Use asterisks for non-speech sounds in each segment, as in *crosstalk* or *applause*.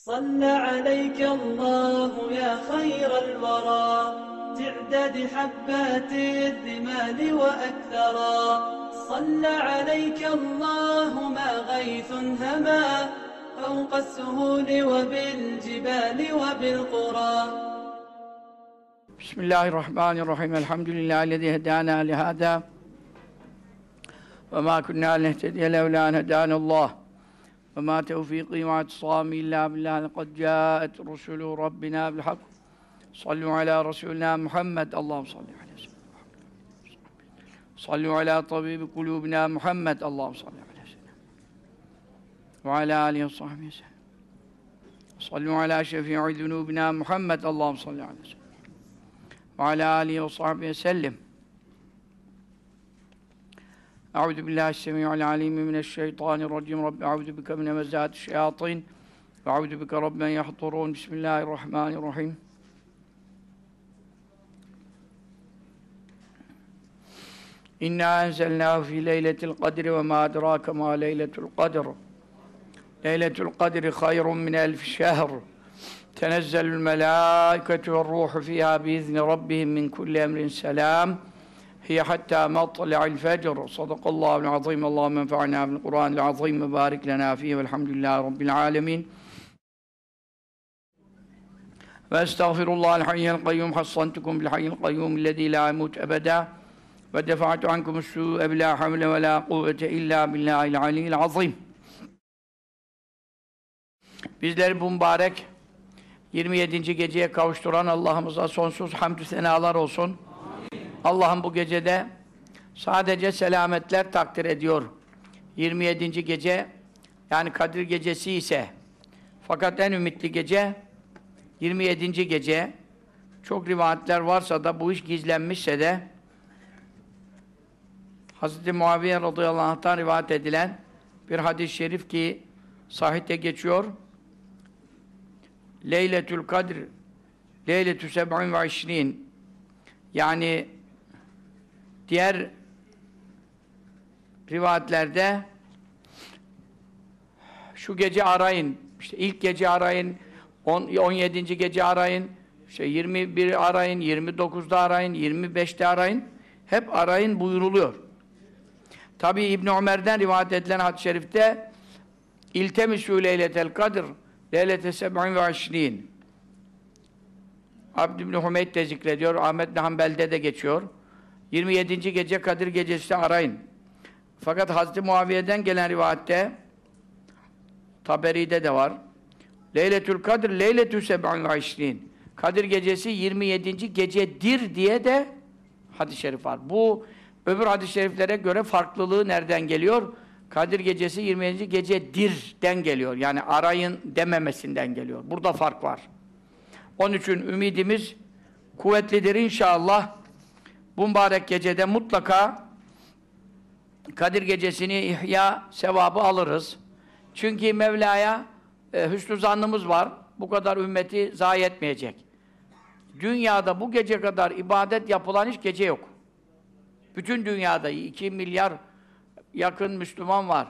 صلى عليك الله يا خير الورى. تعداد حبات الرمال وأكثرا صلى عليك الله ما غيث هما. فوق السهول وبالجبال وبالقرى. بسم الله الرحمن الرحيم. الحمد لله الذي هدانا لهذا. وما كنا لنهتدي لولا أن هدانا الله. وما توفيقي واعتصامي إلا بالله لقد جاءت رسل ربنا بالحق. صلوا على رسولنا محمد اللهم صل سيدنا محمد. صلوا على طبيب قلوبنا محمد اللهم صل على سيدنا وعلى آله وصحبه وسلم. صلوا على شفيع ذنوبنا محمد اللهم صل على سيدنا وعلى آله وصحبه وسلم. أعوذ بالله السميع العليم من الشيطان الرجيم. رب أعوذ بك من مزات الشياطين وأعوذ بك رب أن يحضرون. بسم الله الرحمن الرحيم. إنا أنزلناه في ليلة القدر وما أدراك ما ليلة القدر. ليلة القدر خير من ألف شهر. تنزل الملائكة والروح فيها بإذن ربهم من كل أمر سلام. هي حتى مطلع الفجر صدق الله العظيم اللهم انفعنا بالقرآن العظيم وبارك لنا فيه والحمد لله رب العالمين وأستغفر الله الحي القيوم حصنتكم بالحي القيوم الذي لا يموت أبدا ودفعت عنكم السوء بلا حول ولا قوة إلا بالله العلي العظيم Bizleri bu mübarek 27. geceye kavuşturan Allah'ımıza sonsuz hamdü senalar olsun. Allah'ım bu gecede sadece selametler takdir ediyor. 27. gece yani Kadir gecesi ise fakat en ümitli gece 27. gece çok rivayetler varsa da bu iş gizlenmişse de Hz. Muaviye radıyallahu anh'tan rivayet edilen bir hadis-i şerif ki sahihte geçiyor. Leyletül Kadr Leyletü seb'in ve yani diğer rivayetlerde şu gece arayın işte ilk gece arayın 10, 17. gece arayın işte 21 arayın 29'da arayın 25'te arayın hep arayın buyuruluyor. Tabi İbn Ömer'den rivayet edilen hadis-i şerifte İltemisû leyletel kadr Leylete seb'in ve aşrin. Abd ibn Hümeyd de zikrediyor, Ahmet Hanbel'de de geçiyor. 27. gece Kadir gecesi arayın. Fakat Hazreti Muaviye'den gelen rivayette Taberi'de de var. Leyletül Kadir Leyletü seb'in ve aşrin. Kadir gecesi 27. gecedir diye de hadis-i şerif var. Bu öbür hadis-i şeriflere göre farklılığı nereden geliyor? Kadir gecesi 27. gecedir'den geliyor. Yani arayın dememesinden geliyor. Burada fark var. Onun için ümidimiz kuvvetlidir inşallah. Bu mübarek gecede mutlaka Kadir gecesini ihya sevabı alırız. Çünkü Mevla'ya e, hüsnü zannımız var. Bu kadar ümmeti zayi etmeyecek. Dünyada bu gece kadar ibadet yapılan hiç gece yok. Bütün dünyada 2 milyar yakın Müslüman var.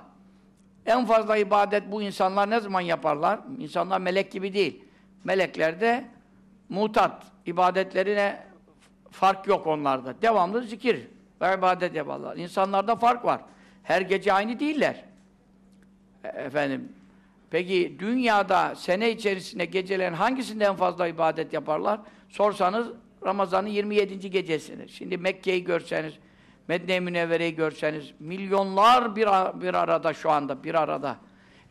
En fazla ibadet bu insanlar ne zaman yaparlar? İnsanlar melek gibi değil. Melekler de mutat. İbadetlerine fark yok onlarda. Devamlı zikir ve ibadet yaparlar. İnsanlarda fark var. Her gece aynı değiller. E, efendim, peki dünyada sene içerisinde gecelerin hangisinde en fazla ibadet yaparlar? Sorsanız Ramazan'ın 27. gecesidir. Şimdi Mekke'yi görseniz, Medine-i Münevvere'yi görseniz, milyonlar bir, bir arada şu anda, bir arada.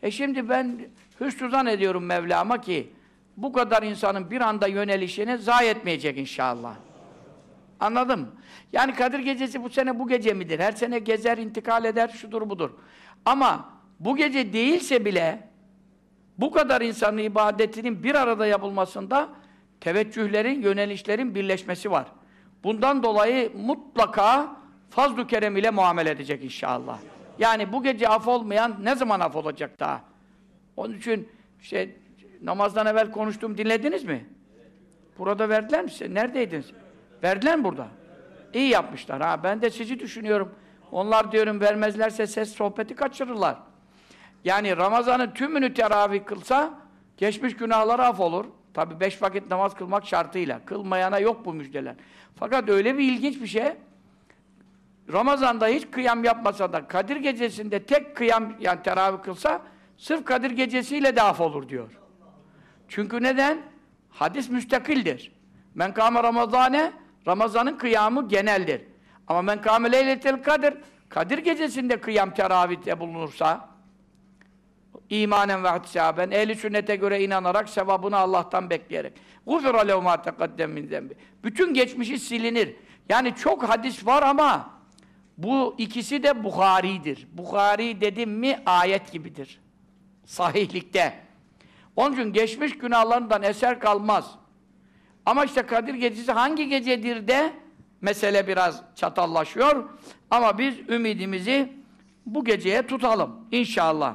E şimdi ben hüsnü ediyorum Mevlam'a ki, bu kadar insanın bir anda yönelişini zayi etmeyecek inşallah. Anladın mı? Yani Kadir Gecesi bu sene bu gece midir? Her sene gezer, intikal eder, şudur budur. Ama bu gece değilse bile, bu kadar insanın ibadetinin bir arada yapılmasında teveccühlerin, yönelişlerin birleşmesi var. Bundan dolayı mutlaka fazl-ı kerem ile muamele edecek inşallah. Yani bu gece af olmayan ne zaman af olacak daha? Onun için şey, namazdan evvel konuştum dinlediniz mi? Burada verdiler mi size? Neredeydiniz? Verdiler mi burada? İyi yapmışlar ha. Ben de sizi düşünüyorum. Onlar diyorum vermezlerse ses sohbeti kaçırırlar. Yani Ramazan'ın tümünü teravih kılsa Geçmiş günahları af olur. Tabi beş vakit namaz kılmak şartıyla. Kılmayana yok bu müjdeler. Fakat öyle bir ilginç bir şey. Ramazan'da hiç kıyam yapmasa da Kadir gecesinde tek kıyam yani teravih kılsa sırf Kadir gecesiyle de af olur diyor. Çünkü neden? Hadis müstakildir. Men kâme Ramazane Ramazan'ın kıyamı geneldir. Ama men kâme leyletel kadir Kadir gecesinde kıyam teravihte bulunursa imanen ve ihtisaben ehli sünnete göre inanarak sevabını Allah'tan bekleyerek gufira lehu ma tekaddem min zembi bütün geçmişi silinir. Yani çok hadis var ama bu ikisi de Bukhari'dir. Bukhari dedim mi ayet gibidir. Sahihlikte. Onun için geçmiş günahlarından eser kalmaz. Ama işte Kadir Gecesi hangi gecedir de mesele biraz çatallaşıyor. Ama biz ümidimizi bu geceye tutalım inşallah.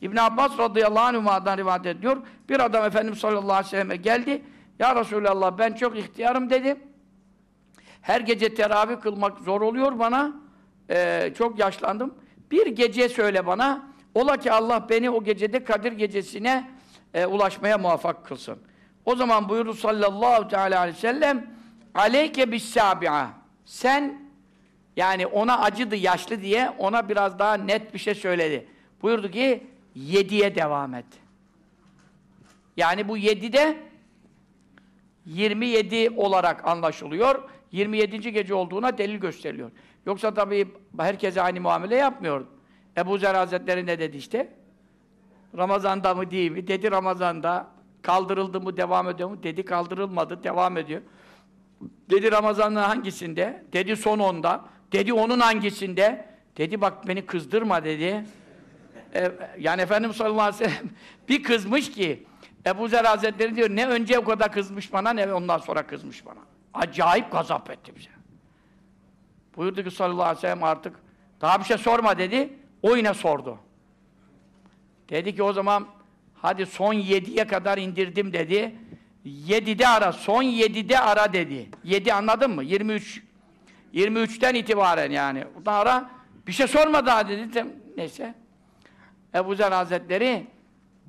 İbn Abbas radıyallahu anhuma'dan rivayet ediyor. Bir adam Efendimiz sallallahu aleyhi ve selleme geldi. Ya Resulallah ben çok ihtiyarım dedi. Her gece teravih kılmak zor oluyor bana. Ee, çok yaşlandım. Bir gece söyle bana. Ola ki Allah beni o gecede Kadir gecesine e, ulaşmaya muvaffak kılsın. O zaman buyurdu sallallahu teala aleyhi ve sellem aleyke bis sabi'a sen yani ona acıdı yaşlı diye ona biraz daha net bir şey söyledi. Buyurdu ki yediye devam et. Yani bu yedide 27 olarak anlaşılıyor. 27. gece olduğuna delil gösteriliyor. Yoksa tabii herkese aynı muamele yapmıyor. Ebu Zer Hazretleri ne dedi işte? Ramazan'da mı değil mi? Dedi Ramazan'da. Kaldırıldı mı devam ediyor mu? Dedi kaldırılmadı devam ediyor. Dedi Ramazan'ın hangisinde? Dedi son onda. Dedi onun hangisinde? Dedi bak beni kızdırma dedi. Ee, yani Efendimiz sallallahu aleyhi ve sellem *laughs* bir kızmış ki Ebu Zer Hazretleri diyor ne önce o kadar kızmış bana ne ondan sonra kızmış bana. Acayip gazap etti bize. Buyurdu ki sallallahu aleyhi ve sellem artık daha bir şey sorma dedi. O yine sordu. Dedi ki o zaman hadi son yediye kadar indirdim dedi. Yedide ara, son yedide ara dedi. Yedi anladın mı? 23. 23'ten itibaren yani. Ondan ara bir şey sorma daha dedi. Neyse. Ebu Zer Hazretleri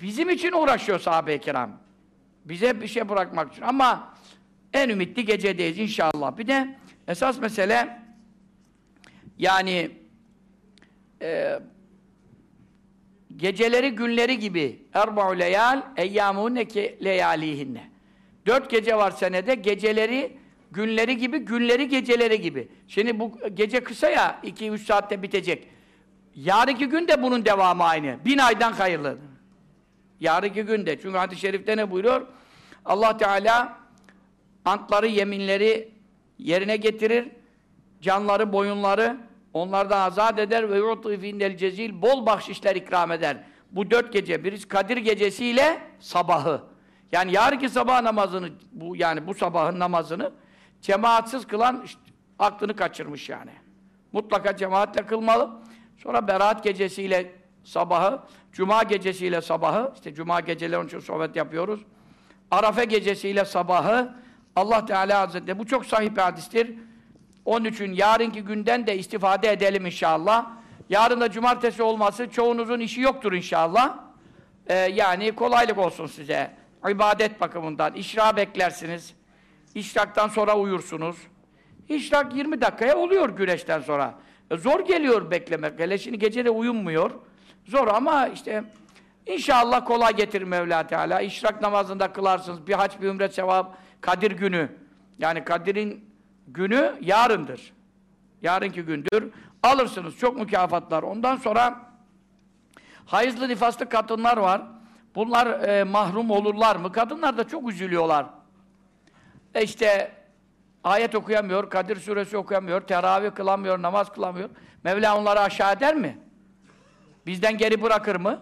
bizim için uğraşıyor sahabe-i kiram. Bize bir şey bırakmak için. Ama en ümitli gecedeyiz inşallah. Bir de esas mesele yani e, geceleri günleri gibi. Erba'u leyal eyyâmûnneke leyâlîhinne. Dört gece var senede geceleri günleri gibi günleri geceleri gibi. Şimdi bu gece kısa ya iki üç saatte bitecek. Yarınki gün de bunun devamı aynı. Bin aydan hayırlı. Yarınki gün de. Çünkü hadis-i şerifte ne buyuruyor? Allah Teala antları yeminleri yerine getirir. Canları boyunları Onlardan azat eder ve yu'tu findel cezil bol bahşişler ikram eder. Bu dört gece, birisi Kadir gecesiyle sabahı. Yani yarınki sabah namazını, bu yani bu sabahın namazını cemaatsiz kılan işte, aklını kaçırmış yani. Mutlaka cemaatle kılmalı. Sonra Berat gecesiyle sabahı, Cuma gecesiyle sabahı, işte Cuma geceleri için sohbet yapıyoruz. Arafe gecesiyle sabahı, Allah Teala Hazretleri, bu çok sahih bir hadistir. Onun için yarınki günden de istifade edelim inşallah. Yarın da cumartesi olması çoğunuzun işi yoktur inşallah. Ee, yani kolaylık olsun size. İbadet bakımından. İşra beklersiniz. İşraktan sonra uyursunuz. İşrak 20 dakikaya oluyor güneşten sonra. E, zor geliyor beklemek. Hele şimdi gece de uyunmuyor. Zor ama işte inşallah kolay getirir Mevla Teala. İşrak namazında kılarsınız. Bir haç bir ümre sevap. Kadir günü. Yani Kadir'in günü yarındır. Yarınki gündür. Alırsınız çok mükafatlar. Ondan sonra hayızlı nifaslı kadınlar var. Bunlar e, mahrum olurlar mı? Kadınlar da çok üzülüyorlar. E işte ayet okuyamıyor, Kadir suresi okuyamıyor, teravih kılamıyor, namaz kılamıyor. Mevla onları aşağı eder mi? Bizden geri bırakır mı?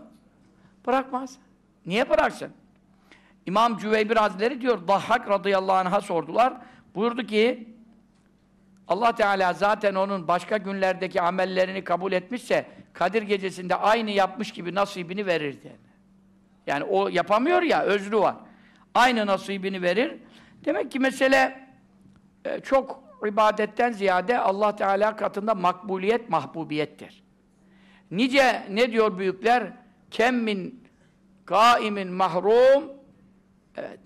Bırakmaz. Niye bıraksın? İmam Cüveybir Hazretleri diyor, Dahhak radıyallahu anh'a sordular. Buyurdu ki, Allah Teala zaten onun başka günlerdeki amellerini kabul etmişse Kadir gecesinde aynı yapmış gibi nasibini verirdi. Yani o yapamıyor ya, özrü var. Aynı nasibini verir. Demek ki mesele e, çok ibadetten ziyade Allah Teala katında makbuliyet, mahbubiyettir. Nice ne diyor büyükler? Kem min kaimin mahrum evet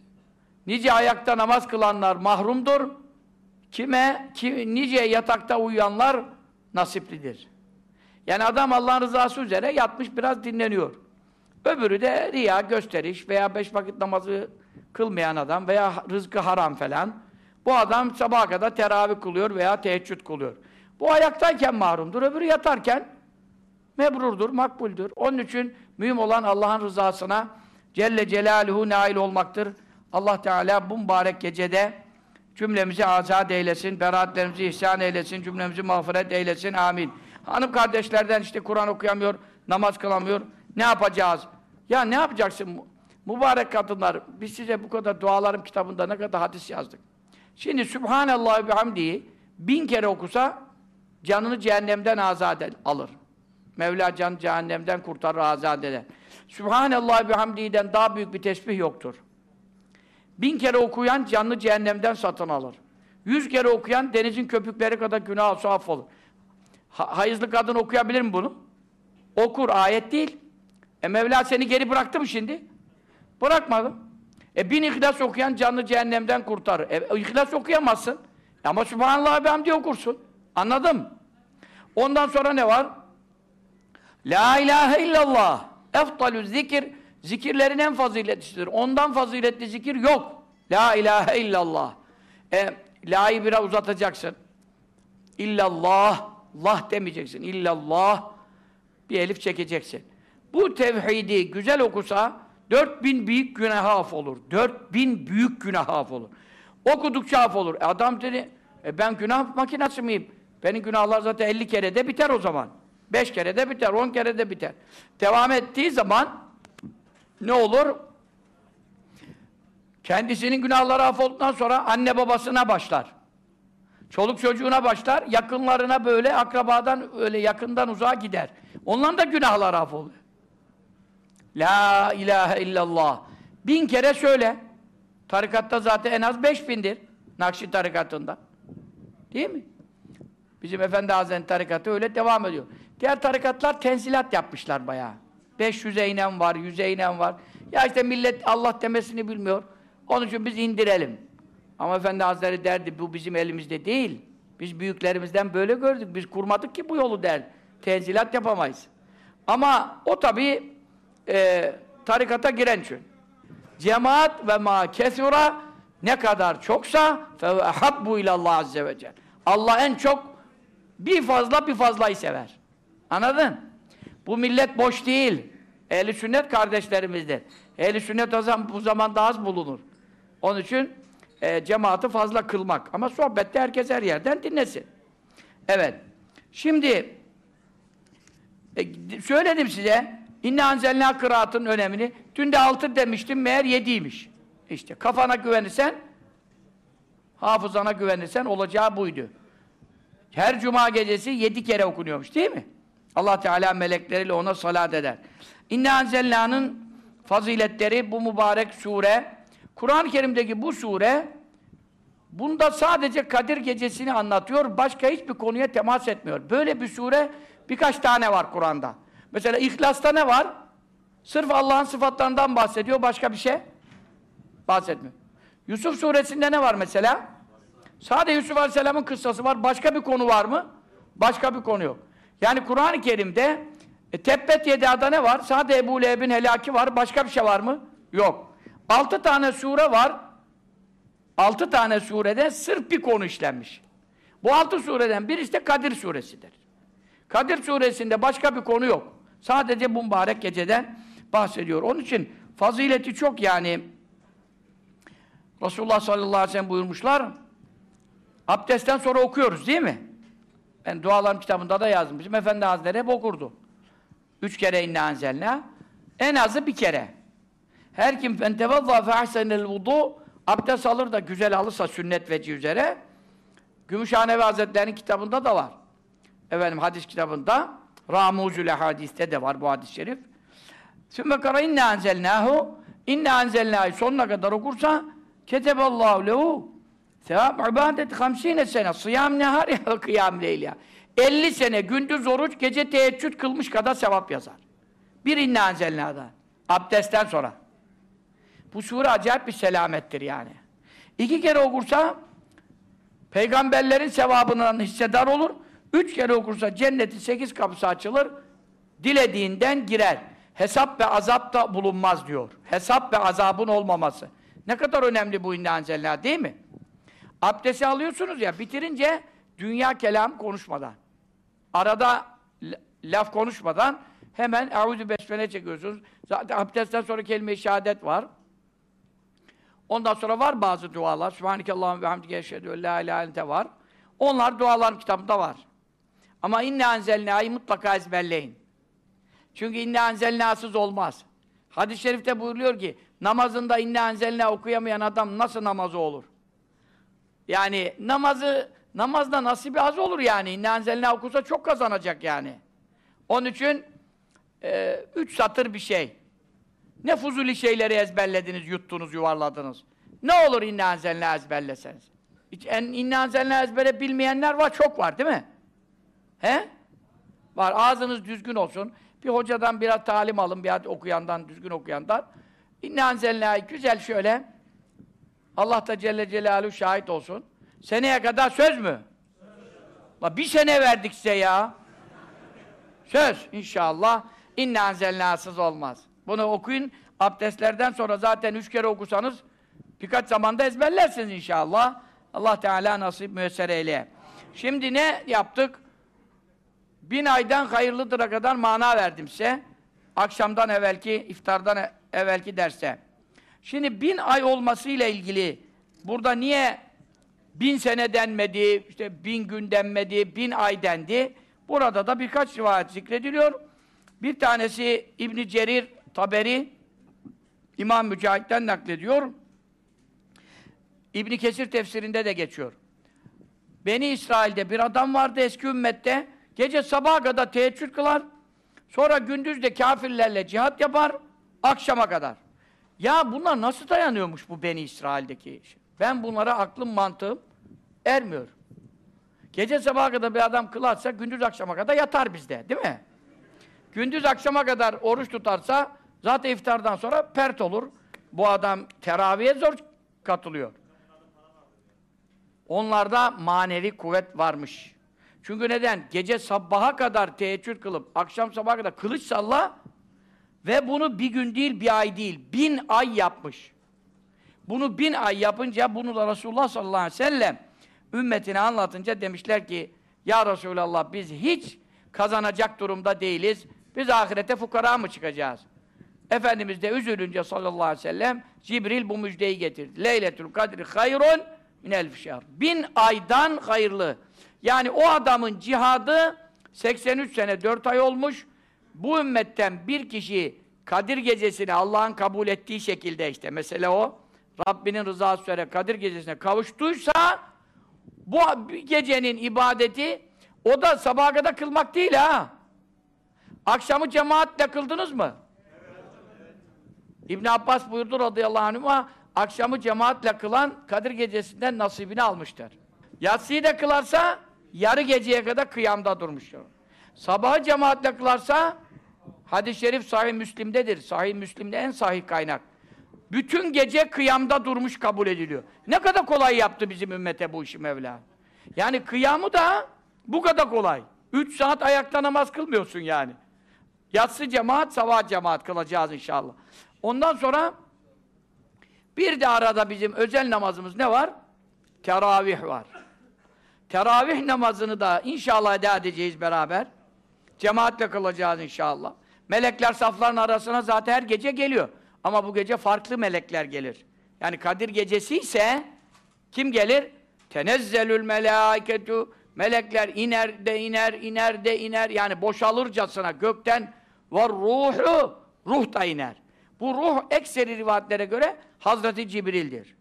nice ayakta namaz kılanlar mahrumdur kime kim, nice yatakta uyuyanlar nasiplidir yani adam Allah'ın rızası üzere yatmış biraz dinleniyor öbürü de riya gösteriş veya beş vakit namazı kılmayan adam veya rızkı haram falan bu adam sabaha kadar teravih kılıyor veya teheccüd kılıyor bu ayaktayken mahrumdur öbürü yatarken mebrurdur, makbuldür. Onun için mühim olan Allah'ın rızasına Celle Celaluhu nail olmaktır. Allah Teala bu mübarek gecede cümlemizi azat eylesin, beraatlerimizi ihsan eylesin, cümlemizi mağfiret eylesin. Amin. Hanım kardeşlerden işte Kur'an okuyamıyor, namaz kılamıyor. Ne yapacağız? Ya ne yapacaksın? Mübarek kadınlar, biz size bu kadar dualarım kitabında ne kadar hadis yazdık. Şimdi Sübhanallah ve hamdiyi bin kere okusa canını cehennemden azat alır. Mevla can cehennemden kurtarır, azat eder. Sübhanallah bihamdi'den daha büyük bir tesbih yoktur. Bin kere okuyan canlı cehennemden satın alır. Yüz kere okuyan denizin köpükleri kadar günah olsa affolur. Ha, hayızlı kadın okuyabilir mi bunu? Okur, ayet değil. E Mevla seni geri bıraktı mı şimdi? Bırakmadım. E bin ihlas okuyan canlı cehennemden kurtarır. E ihlas okuyamazsın. Ama Sübhanallah bihamdi okursun. Anladın Ondan sonra ne var? La ilahe illallah. Eftalü zikir. Zikirlerin en faziletlisidir. Ondan faziletli zikir yok. La ilahe illallah. E, la'yı biraz uzatacaksın. İllallah. Allah demeyeceksin. İllallah. Bir elif çekeceksin. Bu tevhidi güzel okusa 4000 büyük günah af olur. 4000 büyük günah af olur. Okudukça af olur. E adam dedi, e ben günah makinası mıyım? Benim günahlar zaten 50 kere de biter o zaman. Beş kere de biter, on kere de biter. Devam ettiği zaman ne olur? Kendisinin günahları affolduktan sonra anne babasına başlar. Çoluk çocuğuna başlar, yakınlarına böyle akrabadan öyle yakından uzağa gider. Onların da günahları affoluyor. La ilahe illallah. Bin kere söyle. Tarikatta zaten en az beş bindir. Nakşi tarikatında. Değil mi? Bizim Efendi Hazretleri tarikatı öyle devam ediyor. Diğer tarikatlar tenzilat yapmışlar bayağı. 500'e inen var, 100'e inen var. Ya işte millet Allah demesini bilmiyor. Onun için biz indirelim. Ama Efendi Hazretleri derdi, bu bizim elimizde değil. Biz büyüklerimizden böyle gördük. Biz kurmadık ki bu yolu der. Tenzilat yapamayız. Ama o tabi e, tarikata giren için. Cemaat ve ma kesura ne kadar çoksa fe habbu ilallah azze ve celle. Allah en çok bir fazla bir fazlayı sever. Anladın? Bu millet boş değil. Ehli sünnet kardeşlerimizdir. Ehli sünnet o zaman, bu zamanda az bulunur. Onun için e, cemaati fazla kılmak. Ama sohbette herkes her yerden dinlesin. Evet. Şimdi e, söyledim size İnne anzelna kıraatın önemini. Dün de altı demiştim, meğer yediymiş. İşte kafana güvenirsen hafızana güvenirsen olacağı buydu. Her cuma gecesi yedi kere okunuyormuş değil mi? Allah Teala melekleriyle ona salat eder. İnne anzellâ'nın faziletleri bu mübarek sure. Kur'an-ı Kerim'deki bu sure bunda sadece Kadir gecesini anlatıyor. Başka hiçbir konuya temas etmiyor. Böyle bir sure birkaç tane var Kur'an'da. Mesela İhlas'ta ne var? Sırf Allah'ın sıfatlarından bahsediyor. Başka bir şey bahsetmiyor. Yusuf suresinde ne var mesela? Sadece Yusuf Aleyhisselam'ın kıssası var. Başka bir konu var mı? Başka bir konu yok. Yani Kur'an-ı Kerim'de e, Tebbet Yeda'da ne var? Sadece Ebu Leheb'in helaki var. Başka bir şey var mı? Yok. Altı tane sure var. Altı tane surede sırf bir konu işlenmiş. Bu altı sureden birisi de Kadir suresidir. Kadir suresinde başka bir konu yok. Sadece bu mübarek geceden bahsediyor. Onun için fazileti çok yani. Resulullah sallallahu aleyhi ve sellem buyurmuşlar. Abdestten sonra okuyoruz değil mi? Ben dualarım kitabında da. Bizim Efendi Hazretleri hep okurdu. Üç kere inne anzelna. En azı bir kere. Her kim fentevazza fe ahsenel vudu abdest alır da güzel alırsa sünnet veci üzere Gümüşhanevi Hazretleri'nin kitabında da var. Efendim hadis kitabında Ramuzül hadiste de var bu hadis-i şerif. Sümme kara inne anzelnahu inne anzelnahu sonuna kadar okursa keteballahu lehu Sevap ibadet 50 sene. Sıyam nehar ya *laughs* kıyam leyl 50 sene gündüz oruç, gece teheccüd kılmış kadar sevap yazar. Bir inna enzelnâda. Abdestten sonra. Bu sure acayip bir selamettir yani. İki kere okursa peygamberlerin sevabından hissedar olur. Üç kere okursa cennetin sekiz kapısı açılır. Dilediğinden girer. Hesap ve azap da bulunmaz diyor. Hesap ve azabın olmaması. Ne kadar önemli bu inna anzelna değil mi? Abdesti alıyorsunuz ya bitirince dünya kelam konuşmadan. Arada laf konuşmadan hemen eûzü besmele çekiyorsunuz. Zaten abdestten sonra kelime-i şehadet var. Ondan sonra var bazı dualar. Sübhanekallahum ve hamdike eşhedü la ilahe ente var. Onlar duaların kitabında var. Ama inne anzelnâ'yı mutlaka ezberleyin. Çünkü inne anzelnâsız olmaz. Hadis-i şerifte buyuruyor ki namazında inne anzelnâ okuyamayan adam nasıl namazı olur? Yani namazı namazda nasibi az olur yani. İnne anzelnâ okusa çok kazanacak yani. Onun için e, üç satır bir şey. Ne fuzuli şeyleri ezberlediniz, yuttunuz, yuvarladınız. Ne olur inne anzelnâ ezberleseniz. Hiç en, inne anzelnâ ezbere bilmeyenler var, çok var değil mi? He? Var, ağzınız düzgün olsun. Bir hocadan biraz talim alın, bir okuyandan, düzgün okuyandan. İnne anzelnâ'yı güzel şöyle, Allah da Celle Celaluhu şahit olsun. Seneye kadar söz mü? La bir sene verdik size ya. Söz inşallah. İnne anzelnâsız olmaz. Bunu okuyun. Abdestlerden sonra zaten üç kere okusanız birkaç zamanda ezberlersiniz inşallah. Allah Teala nasip müyesser eyle. Şimdi ne yaptık? Bin aydan hayırlıdır'a kadar mana verdim size. Akşamdan evvelki, iftardan e- evvelki derse. Şimdi bin ay olmasıyla ilgili burada niye bin sene denmedi, işte bin gün denmedi, bin ay dendi? Burada da birkaç rivayet zikrediliyor. Bir tanesi İbn Cerir Taberi İmam Mücahit'ten naklediyor. İbn Kesir tefsirinde de geçiyor. Beni İsrail'de bir adam vardı eski ümmette. Gece sabaha kadar teheccüd kılar. Sonra gündüz de kafirlerle cihat yapar. Akşama kadar. Ya bunlar nasıl dayanıyormuş bu Beni İsrail'deki iş? Ben bunlara aklım mantığım ermiyor. Gece sabaha kadar bir adam kılarsa gündüz akşama kadar yatar bizde değil mi? Gündüz akşama kadar oruç tutarsa zaten iftardan sonra pert olur. Bu adam teraviye zor katılıyor. Onlarda manevi kuvvet varmış. Çünkü neden? Gece sabaha kadar teheccüd kılıp akşam sabaha kadar kılıç salla ve bunu bir gün değil, bir ay değil, bin ay yapmış. Bunu bin ay yapınca bunu da Resulullah sallallahu aleyhi ve sellem ümmetine anlatınca demişler ki Ya Resulallah biz hiç kazanacak durumda değiliz. Biz ahirete fukara mı çıkacağız? Efendimiz de üzülünce sallallahu aleyhi ve sellem Cibril bu müjdeyi getirdi. Leyletül kadri hayrun min elf şehr. Bin aydan hayırlı. Yani o adamın cihadı 83 sene 4 ay olmuş. Bu ümmetten bir kişi Kadir gecesini Allah'ın kabul ettiği şekilde işte mesela o Rabbinin rızası üzere Kadir gecesine kavuştuysa bu gecenin ibadeti o da sabaha kadar kılmak değil ha. Akşamı cemaatle kıldınız mı? İbn Abbas buyurdu radıyallahu anhuma akşamı cemaatle kılan Kadir gecesinden nasibini almıştır. Yatsıyı da kılarsa yarı geceye kadar kıyamda durmuştur. Sabahı cemaatle kılarsa hadis-i şerif sahih Müslim'dedir. Sahih Müslim'de en sahih kaynak. Bütün gece kıyamda durmuş kabul ediliyor. Ne kadar kolay yaptı bizim ümmete bu işi Mevla. Yani kıyamı da bu kadar kolay. Üç saat ayakta namaz kılmıyorsun yani. Yatsı cemaat, sabah cemaat kılacağız inşallah. Ondan sonra bir de arada bizim özel namazımız ne var? Teravih var. Teravih namazını da inşallah eda edeceğiz beraber. Cemaatle kılacağız inşallah. Melekler safların arasına zaten her gece geliyor. Ama bu gece farklı melekler gelir. Yani Kadir gecesi ise kim gelir? Tenezzelül melâiketu Melekler iner de iner, iner de iner. Yani boşalırcasına gökten var ruhu ruh da iner. Bu ruh ekseri rivayetlere göre Hazreti Cibril'dir.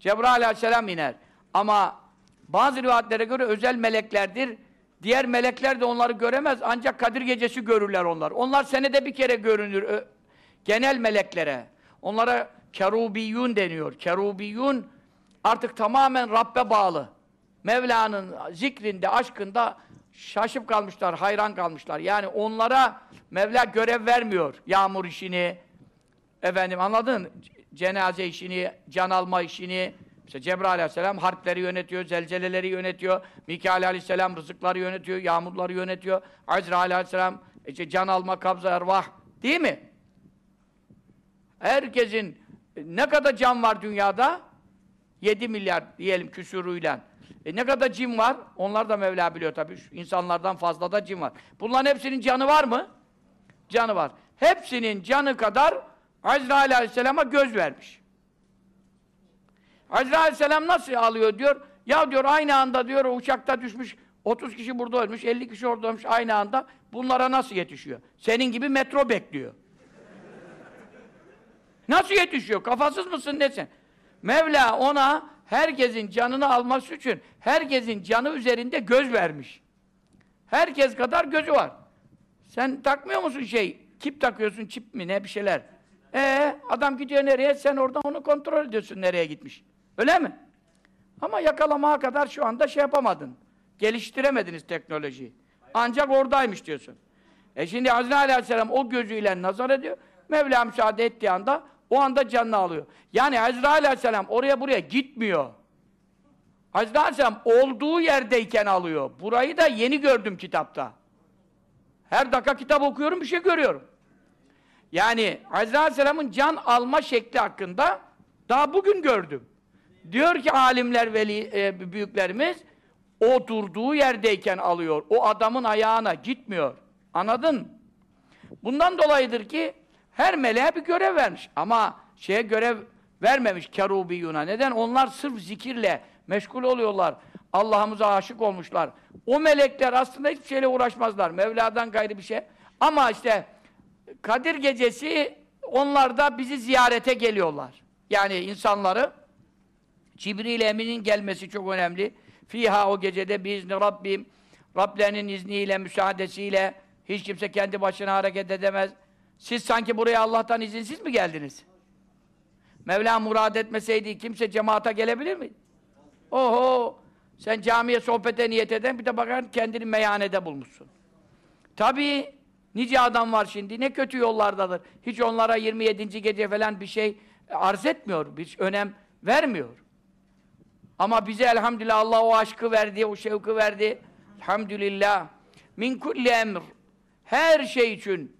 Cebrail aleyhisselam iner. Ama bazı rivayetlere göre özel meleklerdir. Diğer melekler de onları göremez. Ancak Kadir gecesi görürler onlar. Onlar senede bir kere görünür. Genel meleklere. Onlara kerubiyyun deniyor. Kerubiyyun artık tamamen Rabbe bağlı. Mevla'nın zikrinde, aşkında şaşıp kalmışlar, hayran kalmışlar. Yani onlara Mevla görev vermiyor. Yağmur işini, efendim anladın? Cenaze işini, can alma işini, işte Cebrail aleyhisselam harpleri yönetiyor, zelzeleleri yönetiyor, Mikail aleyhisselam rızıkları yönetiyor, yağmurları yönetiyor, Azrail aleyhisselam işte can alma, kabza, ervah, değil mi? Herkesin ne kadar can var dünyada? 7 milyar diyelim küsuruyla. E ne kadar cin var? Onlar da Mevla biliyor tabii. Şu insanlardan fazla da cin var. Bunların hepsinin canı var mı? Canı var. Hepsinin canı kadar Azrail Aleyhisselam'a göz vermiş. Azrail Aleyhisselam nasıl alıyor diyor. Ya diyor aynı anda diyor uçakta düşmüş 30 kişi burada ölmüş, 50 kişi orada ölmüş aynı anda. Bunlara nasıl yetişiyor? Senin gibi metro bekliyor. Nasıl yetişiyor? Kafasız mısın nesin? Mevla ona herkesin canını alması için herkesin canı üzerinde göz vermiş. Herkes kadar gözü var. Sen takmıyor musun şey? Kip takıyorsun, çip mi ne bir şeyler. Ee, adam gidiyor nereye? Sen orada onu kontrol ediyorsun nereye gitmiş. Öyle mi? Ama yakalamaya kadar şu anda şey yapamadın. Geliştiremediniz teknolojiyi. Ancak oradaymış diyorsun. E şimdi Azrail Aleyhisselam o gözüyle nazar ediyor. Mevla müsaade ettiği anda o anda canını alıyor. Yani Azrail Aleyhisselam oraya buraya gitmiyor. Azrail Aleyhisselam olduğu yerdeyken alıyor. Burayı da yeni gördüm kitapta. Her dakika kitap okuyorum bir şey görüyorum. Yani Azrail Aleyhisselam'ın can alma şekli hakkında daha bugün gördüm. Diyor ki alimler, veli, e, büyüklerimiz o durduğu yerdeyken alıyor. O adamın ayağına gitmiyor. Anladın? Bundan dolayıdır ki her meleğe bir görev vermiş. Ama şeye görev vermemiş kerubiyuna. Neden? Onlar sırf zikirle meşgul oluyorlar. Allah'ımıza aşık olmuşlar. O melekler aslında hiçbir şeyle uğraşmazlar. Mevla'dan gayrı bir şey. Ama işte Kadir gecesi onlar da bizi ziyarete geliyorlar. Yani insanları Cibril Emin'in gelmesi çok önemli. Fiha o gecede biizni Rabbim Rablerinin izniyle, müsaadesiyle hiç kimse kendi başına hareket edemez. Siz sanki buraya Allah'tan izinsiz mi geldiniz? Mevla murad etmeseydi kimse cemaata gelebilir mi? Oho! Sen camiye sohbete niyet eden bir de bakar kendini meyhanede bulmuşsun. Tabii nice adam var şimdi ne kötü yollardadır. Hiç onlara 27. gece falan bir şey arz etmiyor. Bir önem vermiyor. Ama bize elhamdülillah Allah o aşkı verdi, o şevki verdi. Elhamdülillah. Min kulli emr. Her şey için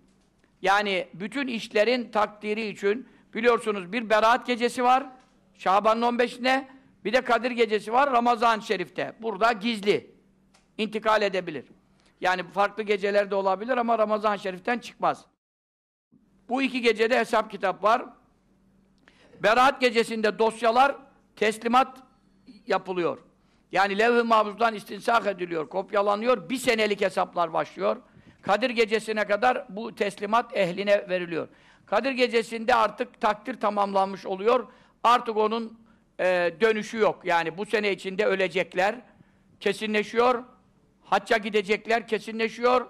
yani bütün işlerin takdiri için biliyorsunuz bir beraat gecesi var. Şaban'ın 15'inde bir de Kadir gecesi var Ramazan Şerif'te. Burada gizli. intikal edebilir. Yani farklı gecelerde olabilir ama Ramazan Şerif'ten çıkmaz. Bu iki gecede hesap kitap var. Beraat gecesinde dosyalar teslimat yapılıyor. Yani levh-i mahfuzdan istinsak ediliyor, kopyalanıyor, bir senelik hesaplar başlıyor. Kadir gecesine kadar bu teslimat ehline veriliyor. Kadir gecesinde artık takdir tamamlanmış oluyor. Artık onun e, dönüşü yok. Yani bu sene içinde ölecekler, kesinleşiyor. Hacca gidecekler, kesinleşiyor.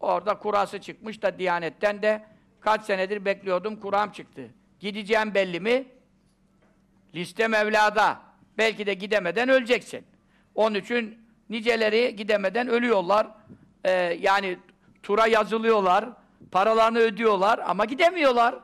Orada kurası çıkmış da Diyanet'ten de kaç senedir bekliyordum, kuram çıktı. Gideceğim belli mi? Liste Mevla'da. Belki de gidemeden öleceksin. Onun için niceleri gidemeden ölüyorlar. Ee, yani tura yazılıyorlar, paralarını ödüyorlar ama gidemiyorlar.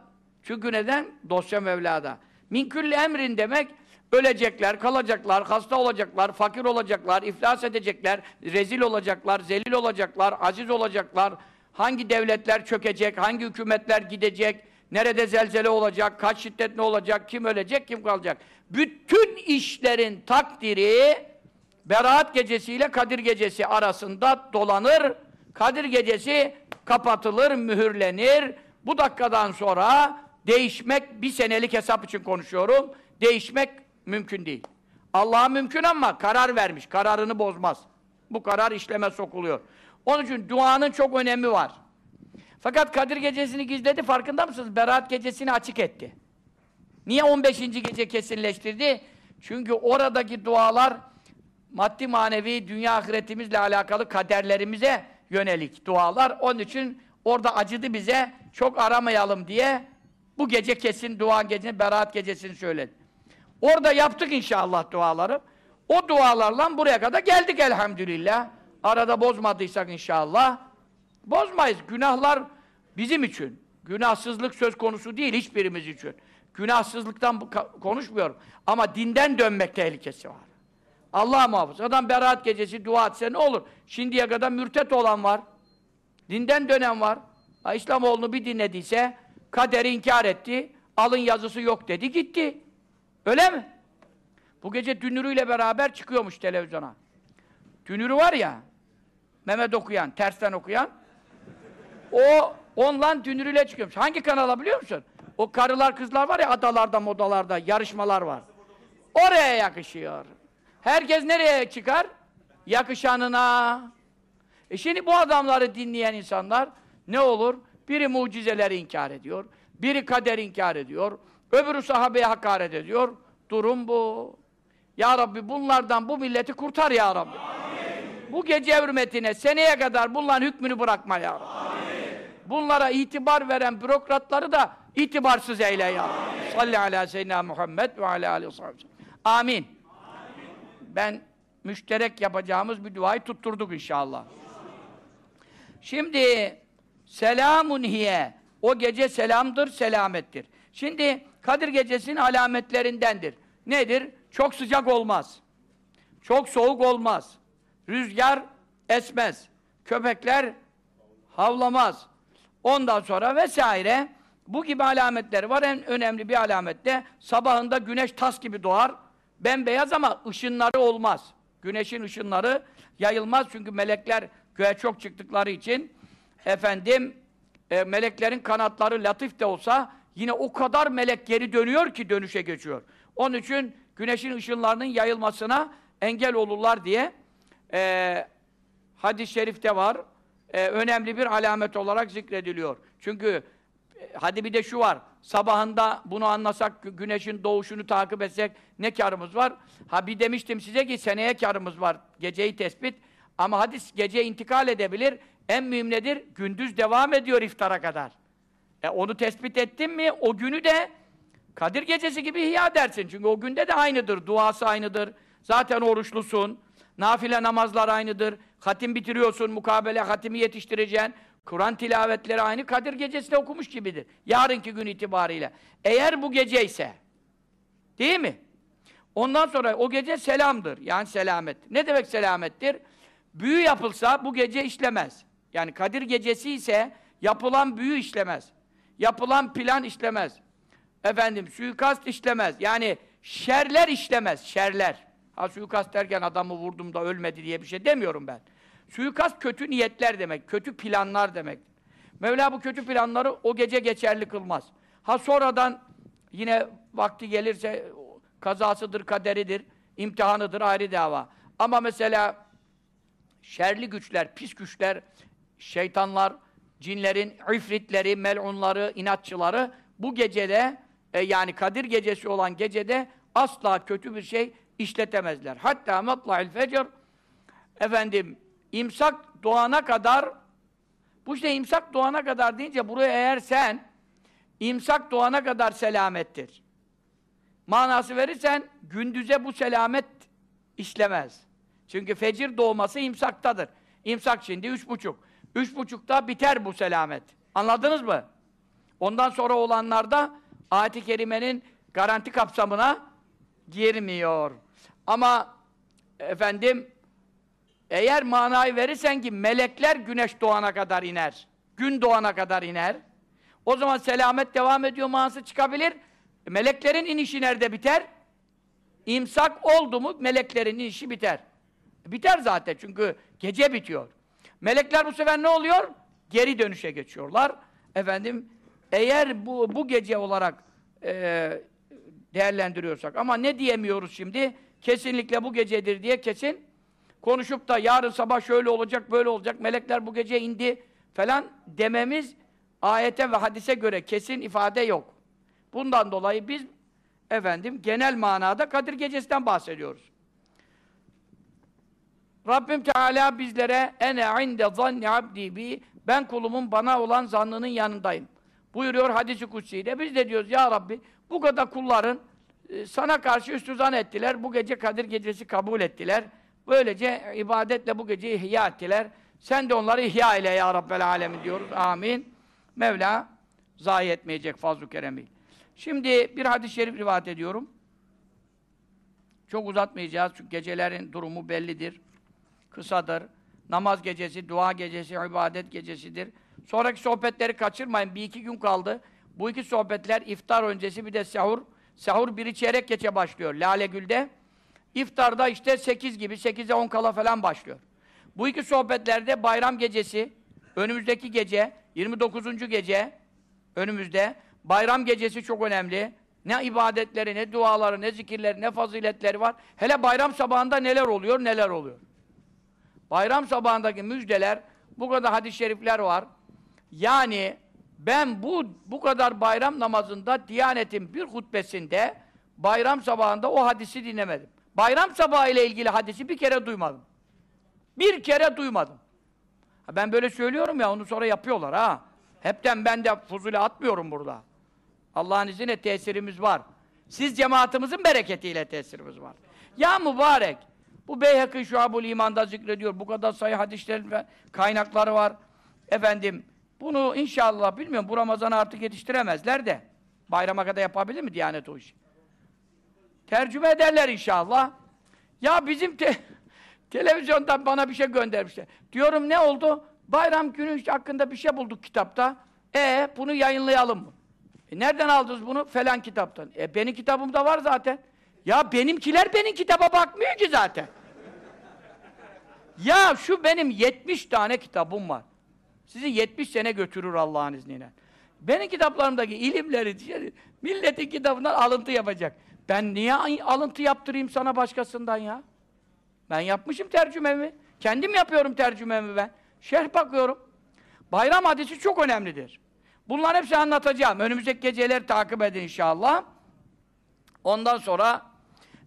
Çünkü neden? Dosya Mevla'da. Min külli emrin demek, ölecekler, kalacaklar, hasta olacaklar, fakir olacaklar, iflas edecekler, rezil olacaklar, zelil olacaklar, aziz olacaklar, hangi devletler çökecek, hangi hükümetler gidecek, nerede zelzele olacak, kaç şiddet ne olacak, kim ölecek, kim kalacak. Bütün işlerin takdiri Berat gecesiyle Kadir gecesi arasında dolanır. Kadir gecesi kapatılır, mühürlenir. Bu dakikadan sonra değişmek, bir senelik hesap için konuşuyorum, değişmek mümkün değil. Allah'a mümkün ama karar vermiş, kararını bozmaz. Bu karar işleme sokuluyor. Onun için duanın çok önemi var. Fakat Kadir gecesini gizledi, farkında mısınız? Berat gecesini açık etti. Niye 15. gece kesinleştirdi? Çünkü oradaki dualar maddi manevi dünya ahiretimizle alakalı kaderlerimize yönelik dualar. Onun için orada acıdı bize, çok aramayalım diye bu gece kesin dua gecesini, beraat gecesini söyledi. Orada yaptık inşallah duaları. O dualarla buraya kadar geldik elhamdülillah. Arada bozmadıysak inşallah. Bozmayız. Günahlar bizim için. Günahsızlık söz konusu değil hiçbirimiz için. Günahsızlıktan konuşmuyorum. Ama dinden dönmek tehlikesi var. Allah muhafaza. Adam beraat gecesi dua etse ne olur? Şimdiye kadar mürtet olan var. Dinden dönen var. Ha, İslamoğlu'nu bir dinlediyse kaderi inkar etti. Alın yazısı yok dedi gitti. Öyle mi? Bu gece Dünürü'yle beraber çıkıyormuş televizyona. Dünürü var ya, Mehmet okuyan, tersten okuyan, o ondan Dünürü'yle çıkıyormuş. Hangi kanala biliyor musun? O karılar kızlar var ya adalarda modalarda yarışmalar var. Oraya yakışıyor. Herkes nereye çıkar? Yakışanına. E şimdi bu adamları dinleyen insanlar ne olur? Biri mucizeleri inkar ediyor, biri kader inkar ediyor, öbürü sahabeye hakaret ediyor. Durum bu. Ya Rabbi bunlardan bu milleti kurtar ya Rabbi. Bu gece hürmetine seneye kadar bunların hükmünü bırakma ya Rabbi. Bunlara itibar veren bürokratları da itibarsız eyle ya. Salli ala seyyidina Muhammed ve ala aleyhi ve sellem. Amin. Ben müşterek yapacağımız bir duayı tutturduk inşallah. Şimdi selamun hiye. O gece selamdır, selamettir. Şimdi Kadir Gecesi'nin alametlerindendir. Nedir? Çok sıcak olmaz. Çok soğuk olmaz. Rüzgar esmez. Köpekler havlamaz. Ondan sonra vesaire bu gibi alametleri var. En önemli bir alamet de sabahında güneş tas gibi doğar. Bembeyaz ama ışınları olmaz. Güneşin ışınları yayılmaz çünkü melekler göğe çok çıktıkları için efendim e, meleklerin kanatları latif de olsa yine o kadar melek geri dönüyor ki dönüşe geçiyor. Onun için güneşin ışınlarının yayılmasına engel olurlar diye e, hadis-i şerifte var. E, önemli bir alamet olarak zikrediliyor. Çünkü e, hadi bir de şu var. Sabahında bunu anlasak, gü- güneşin doğuşunu takip etsek ne karımız var? Ha bir demiştim size ki seneye karımız var. Geceyi tespit. Ama hadis gece intikal edebilir. En mühim nedir? Gündüz devam ediyor iftara kadar. E onu tespit ettin mi o günü de Kadir gecesi gibi ihya dersin. Çünkü o günde de aynıdır. Duası aynıdır. Zaten oruçlusun. Nafile namazlar aynıdır. Hatim bitiriyorsun. Mukabele hatimi yetiştireceksin. Kur'an tilavetleri aynı Kadir gecesi de okumuş gibidir. Yarınki gün itibariyle. Eğer bu gece ise değil mi? Ondan sonra o gece selamdır. Yani selamet. Ne demek selamettir? Büyü yapılsa bu gece işlemez. Yani Kadir gecesi ise yapılan büyü işlemez. Yapılan plan işlemez. Efendim suikast işlemez. Yani şerler işlemez. Şerler. Ha suikast derken adamı vurdum da ölmedi diye bir şey demiyorum ben. Suikast kötü niyetler demek. Kötü planlar demek. Mevla bu kötü planları o gece geçerli kılmaz. Ha sonradan yine vakti gelirse kazasıdır, kaderidir, imtihanıdır ayrı dava. Ama mesela şerli güçler, pis güçler, şeytanlar, cinlerin ifritleri, melunları, inatçıları bu gecede e, yani Kadir gecesi olan gecede asla kötü bir şey işletemezler. Hatta matla'il fecr efendim imsak doğana kadar bu işte imsak doğana kadar deyince buraya eğer sen imsak doğana kadar selamettir. Manası verirsen gündüze bu selamet işlemez. Çünkü fecir doğması imsaktadır. İmsak şimdi üç buçuk. Üç buçukta biter bu selamet. Anladınız mı? Ondan sonra olanlarda ayet-i kerimenin garanti kapsamına girmiyor. Ama efendim eğer manayı verirsen ki melekler güneş doğana kadar iner. Gün doğana kadar iner. O zaman selamet devam ediyor manası çıkabilir. Meleklerin inişi nerede biter? İmsak oldu mu meleklerin inişi biter. Biter zaten çünkü gece bitiyor. Melekler bu sefer ne oluyor? Geri dönüşe geçiyorlar. Efendim eğer bu, bu gece olarak e, değerlendiriyorsak ama ne diyemiyoruz şimdi? Kesinlikle bu gecedir diye kesin konuşup da yarın sabah şöyle olacak, böyle olacak, melekler bu gece indi falan dememiz ayete ve hadise göre kesin ifade yok. Bundan dolayı biz efendim genel manada Kadir Gecesi'nden bahsediyoruz. Rabbim Teala bizlere ene inde zanni abdi bi ben kulumun bana olan zannının yanındayım. Buyuruyor hadisi kutsi'de. Biz de diyoruz ya Rabbi bu kadar kulların e, sana karşı üstü zan ettiler. Bu gece Kadir Gecesi kabul ettiler. Böylece ibadetle bu geceyi ihya ettiler. Sen de onları ihya eyle ya Rabbel Alemin diyoruz. Amin. Mevla zayi etmeyecek fazl-ı keremi. Şimdi bir hadis-i şerif rivayet ediyorum. Çok uzatmayacağız çünkü gecelerin durumu bellidir. Kısadır. Namaz gecesi, dua gecesi, ibadet gecesidir. Sonraki sohbetleri kaçırmayın. Bir iki gün kaldı. Bu iki sohbetler iftar öncesi bir de sahur. Sahur biri çeyrek geçe başlıyor Lale Gül'de. İftarda işte 8 gibi, 8'e 10 kala falan başlıyor. Bu iki sohbetlerde bayram gecesi, önümüzdeki gece, 29. gece, önümüzde, bayram gecesi çok önemli. Ne ibadetleri, ne duaları, ne zikirleri, ne faziletleri var. Hele bayram sabahında neler oluyor, neler oluyor. Bayram sabahındaki müjdeler, bu kadar hadis-i şerifler var. Yani ben bu bu kadar bayram namazında Diyanet'in bir hutbesinde bayram sabahında o hadisi dinlemedim. Bayram sabahı ile ilgili hadisi bir kere duymadım. Bir kere duymadım. Ben böyle söylüyorum ya, onu sonra yapıyorlar ha. Hepten ben de fuzule atmıyorum burada. Allah'ın izniyle tesirimiz var. Siz cemaatimizin bereketiyle tesirimiz var. Ya mübarek, bu Beyhekî Şuab-ül İman'da zikrediyor. Bu kadar sayı hadislerin kaynakları var. Efendim, bunu inşallah bilmiyorum, bu Ramazan'a artık yetiştiremezler de. Bayrama kadar yapabilir mi Diyanet o işi? Tercüme ederler inşallah. Ya bizim te *laughs* televizyondan bana bir şey göndermişler. Diyorum ne oldu? Bayram günü hakkında bir şey bulduk kitapta. E bunu yayınlayalım mı? E, nereden aldınız bunu? Falan kitaptan. E benim kitabımda var zaten. Ya benimkiler benim kitaba bakmıyor ki zaten. ya şu benim 70 tane kitabım var. Sizi 70 sene götürür Allah'ın izniyle. Benim kitaplarımdaki ilimleri milletin kitabından alıntı yapacak. Ben niye alıntı yaptırayım sana başkasından ya? Ben yapmışım tercümemi. Kendim yapıyorum tercümemi ben. Şerh bakıyorum. Bayram hadisi çok önemlidir. Bunların hepsini anlatacağım. Önümüzdeki geceler takip edin inşallah. Ondan sonra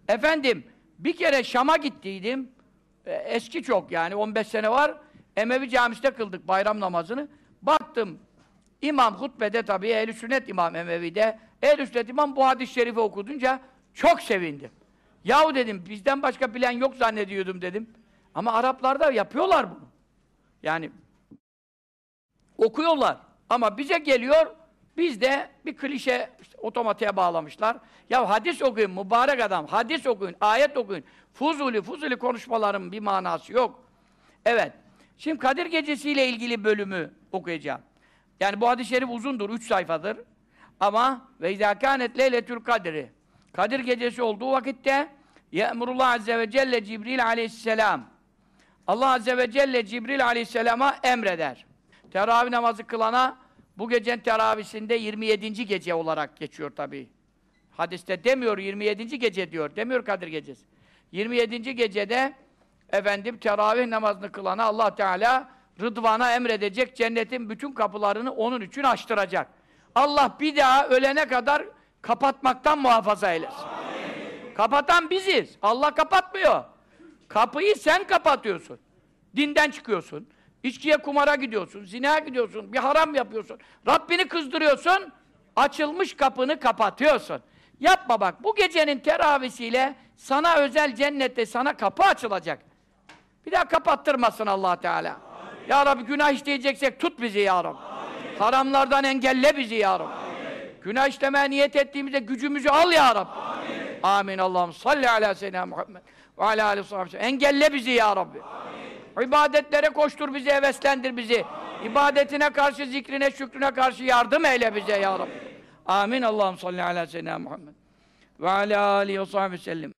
efendim bir kere Şam'a gittiydim. E, eski çok yani 15 sene var. Emevi Camisi'de kıldık bayram namazını. Baktım İmam hutbede tabii ehl Sünnet İmam Emevi'de. ehl Sünnet İmam bu hadis-i şerifi okudunca çok sevindim. Yahu dedim bizden başka bilen yok zannediyordum dedim. Ama Araplarda yapıyorlar bunu. Yani okuyorlar. Ama bize geliyor, bizde bir klişe işte, otomatiğe bağlamışlar. Ya hadis okuyun, mübarek adam, hadis okuyun, ayet okuyun. Fuzuli, fuzuli konuşmaların bir manası yok. Evet. Şimdi Kadir Gecesi ile ilgili bölümü okuyacağım. Yani bu hadis-i şerif uzundur, üç sayfadır. Ama ve izâ kânet leyletül kadri. Kadir Gecesi olduğu vakitte ye'murullah azze ve celle Cibril aleyhisselam Allah azze ve celle Cibril aleyhisselama emreder. Teravih namazı kılana bu gecenin teravisinde 27. gece olarak geçiyor tabi. Hadiste demiyor 27. gece diyor. Demiyor Kadir gecesi. 27. gecede efendim teravih namazını kılana Allah Teala Rıdvan'a emredecek cennetin bütün kapılarını onun için açtıracak. Allah bir daha ölene kadar kapatmaktan muhafaza eylesin. Kapatan biziz. Allah kapatmıyor. Kapıyı sen kapatıyorsun. Dinden çıkıyorsun. İçkiye kumara gidiyorsun, zinaya gidiyorsun, bir haram yapıyorsun. Rabbini kızdırıyorsun, açılmış kapını kapatıyorsun. Yapma bak, bu gecenin teravisiyle sana özel cennette sana kapı açılacak. Bir daha kapattırmasın allah Teala. Ya Rabbi günah işleyeceksek tut bizi ya Rabbi. Amin. Haramlardan engelle bizi ya Rabbi. Amin. Günah işlemeye niyet ettiğimizde gücümüzü al ya Rabbi. Amin. Amin. Allah'ım salli ala seyyidina Muhammed ve ala aleyhi Engelle bizi ya Rabbi. Amin. İbadetlere koştur bizi, heveslendir bizi. Amin. İbadetine karşı, zikrine, şükrüne karşı yardım eyle bize ya Rabbi. Amin. Allah'ım salli ala seyyidina Muhammed ve ala aleyhi ve sahbihi sellem.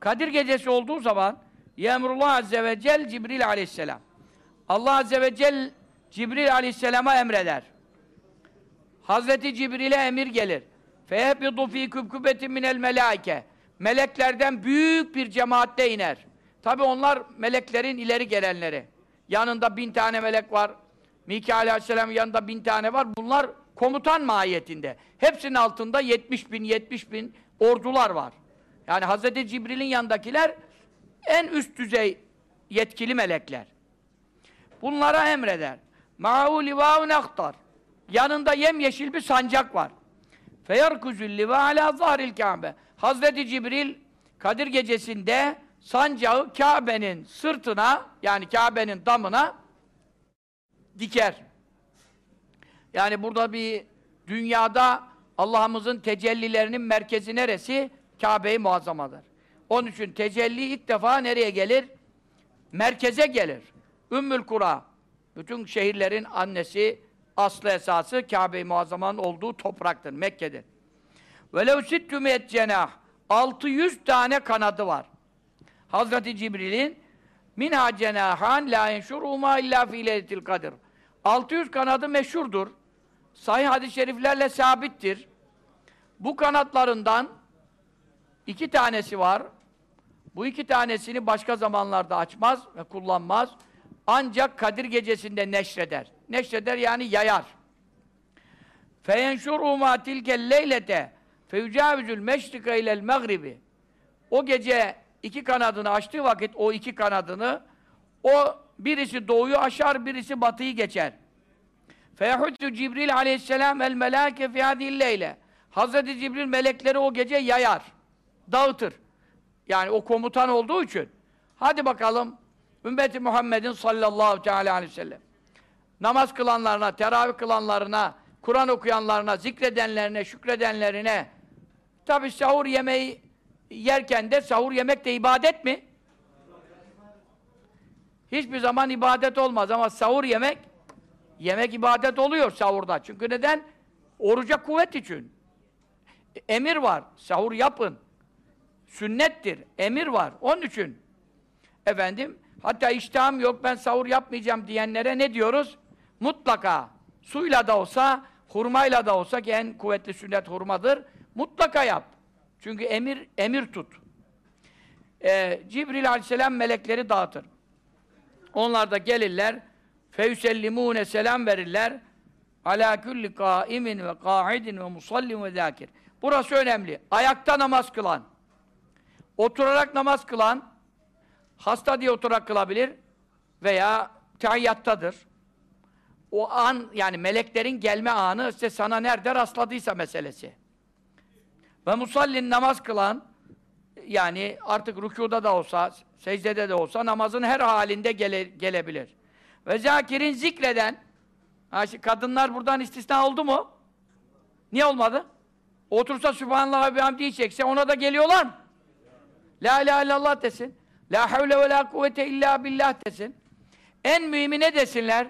Kadir gecesi olduğu zaman Yemrullah Azze ve Cel Cibril Aleyhisselam. Allah Azze ve Cel Cibril Aleyhisselam'a emreder. Hazreti Cibril'e emir gelir. Feyebidu fî kübkübetin minel melâike. Meleklerden büyük bir cemaatte iner. Tabi onlar meleklerin ileri gelenleri. Yanında bin tane melek var. Mikail Aleyhisselam yanında bin tane var. Bunlar komutan mahiyetinde. Hepsinin altında 70 bin, 70 bin ordular var. Yani Hz. Cibril'in yandakiler en üst düzey yetkili melekler. Bunlara emreder. Ma'u livâun aktar. Yanında yemyeşil bir sancak var. Feyerkuzül liva ala zahril Kabe. Hazreti Cibril Kadir gecesinde sancağı Kabe'nin sırtına yani Kabe'nin damına diker. Yani burada bir dünyada Allah'ımızın tecellilerinin merkezi neresi? Kabe-i Muazzamadır. Onun için tecelli ilk defa nereye gelir? Merkeze gelir. Ümmül Kura. Bütün şehirlerin annesi, aslı esası Kabe-i Muazzama'nın olduğu topraktır, Mekke'dir. Velev sittümiyet cenah. 600 tane kanadı var. Hazreti Cibril'in minha cenahan la yenşuruma illa fi leyletil kadir. 600 kanadı meşhurdur. Sahih hadis-i şeriflerle sabittir. Bu kanatlarından iki tanesi var. Bu iki tanesini başka zamanlarda açmaz ve kullanmaz. Ancak Kadir gecesinde neşreder. Neşreder yani yayar. فَيَنْشُرُهُمَا تِلْكَ اللَّيْلَةَ فَيُجَاوِزُ الْمَشْرِقَ اِلَى الْمَغْرِبِ O gece iki kanadını açtığı vakit o iki kanadını o birisi doğuyu aşar, birisi batıyı geçer. فَيَحُدُّ Cibril aleyhisselam el melâke fî hâdîl Hazreti Cibril melekleri o gece yayar, dağıtır. Yani o komutan olduğu için. Hadi bakalım, ümmeti Muhammed'in sallallahu teala aleyhi ve sellem. Namaz kılanlarına, teravih kılanlarına, Kur'an okuyanlarına, zikredenlerine, şükredenlerine, tabi sahur yemeği yerken de sahur yemek de ibadet mi? Hiçbir zaman ibadet olmaz ama sahur yemek yemek ibadet oluyor sahurda. Çünkü neden? Oruca kuvvet için. Emir var. Sahur yapın. Sünnettir. Emir var. Onun için. Efendim, hatta iştahım yok ben sahur yapmayacağım diyenlere ne diyoruz? Mutlaka suyla da olsa, hurmayla da olsa ki en kuvvetli sünnet hurmadır. Mutlaka yap. Çünkü emir emir tut. Ee, Cibril aleyhisselam melekleri dağıtır. Onlar da gelirler feyüsellimûne selam verirler alâ kulli kâimin ve kâidin ve musallim ve zâkir. Burası önemli. Ayakta namaz kılan, oturarak namaz kılan, hasta diye oturarak kılabilir veya tehiyyattadır. O an, yani meleklerin gelme anı işte sana nerede rastladıysa meselesi. Ve musallin namaz kılan, yani artık rükuda da olsa, secdede de olsa namazın her halinde gele, gelebilir. Ve zakirin zikreden, ha, kadınlar buradan istisna oldu mu? Niye olmadı? Otursa Sübhanallah ve hamdi çekse ona da geliyorlar mı? La ilahe illallah desin. La havle ve la kuvvete illa billah desin. En mühimi ne desinler?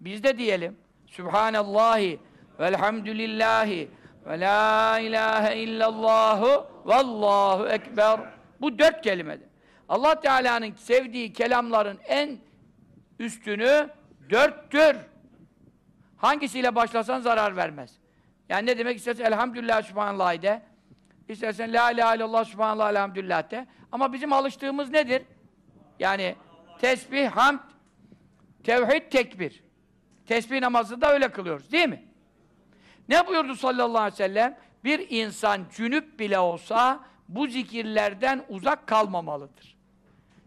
Biz de diyelim. Sübhanallahi velhamdülillahi ve la ilahe illallahu vallahu ekber. Bu dört kelimedir. Allah Teala'nın sevdiği kelamların en üstünü dörttür. Hangisiyle başlasan zarar vermez. Yani ne demek istersen elhamdülillah subhanallah de. İstersen la ilahe illallah subhanallah elhamdülillah de. Ama bizim alıştığımız nedir? Yani tesbih, hamd, tevhid, tekbir. Tesbih namazı da öyle kılıyoruz değil mi? Ne buyurdu sallallahu aleyhi ve sellem? Bir insan cünüp bile olsa bu zikirlerden uzak kalmamalıdır.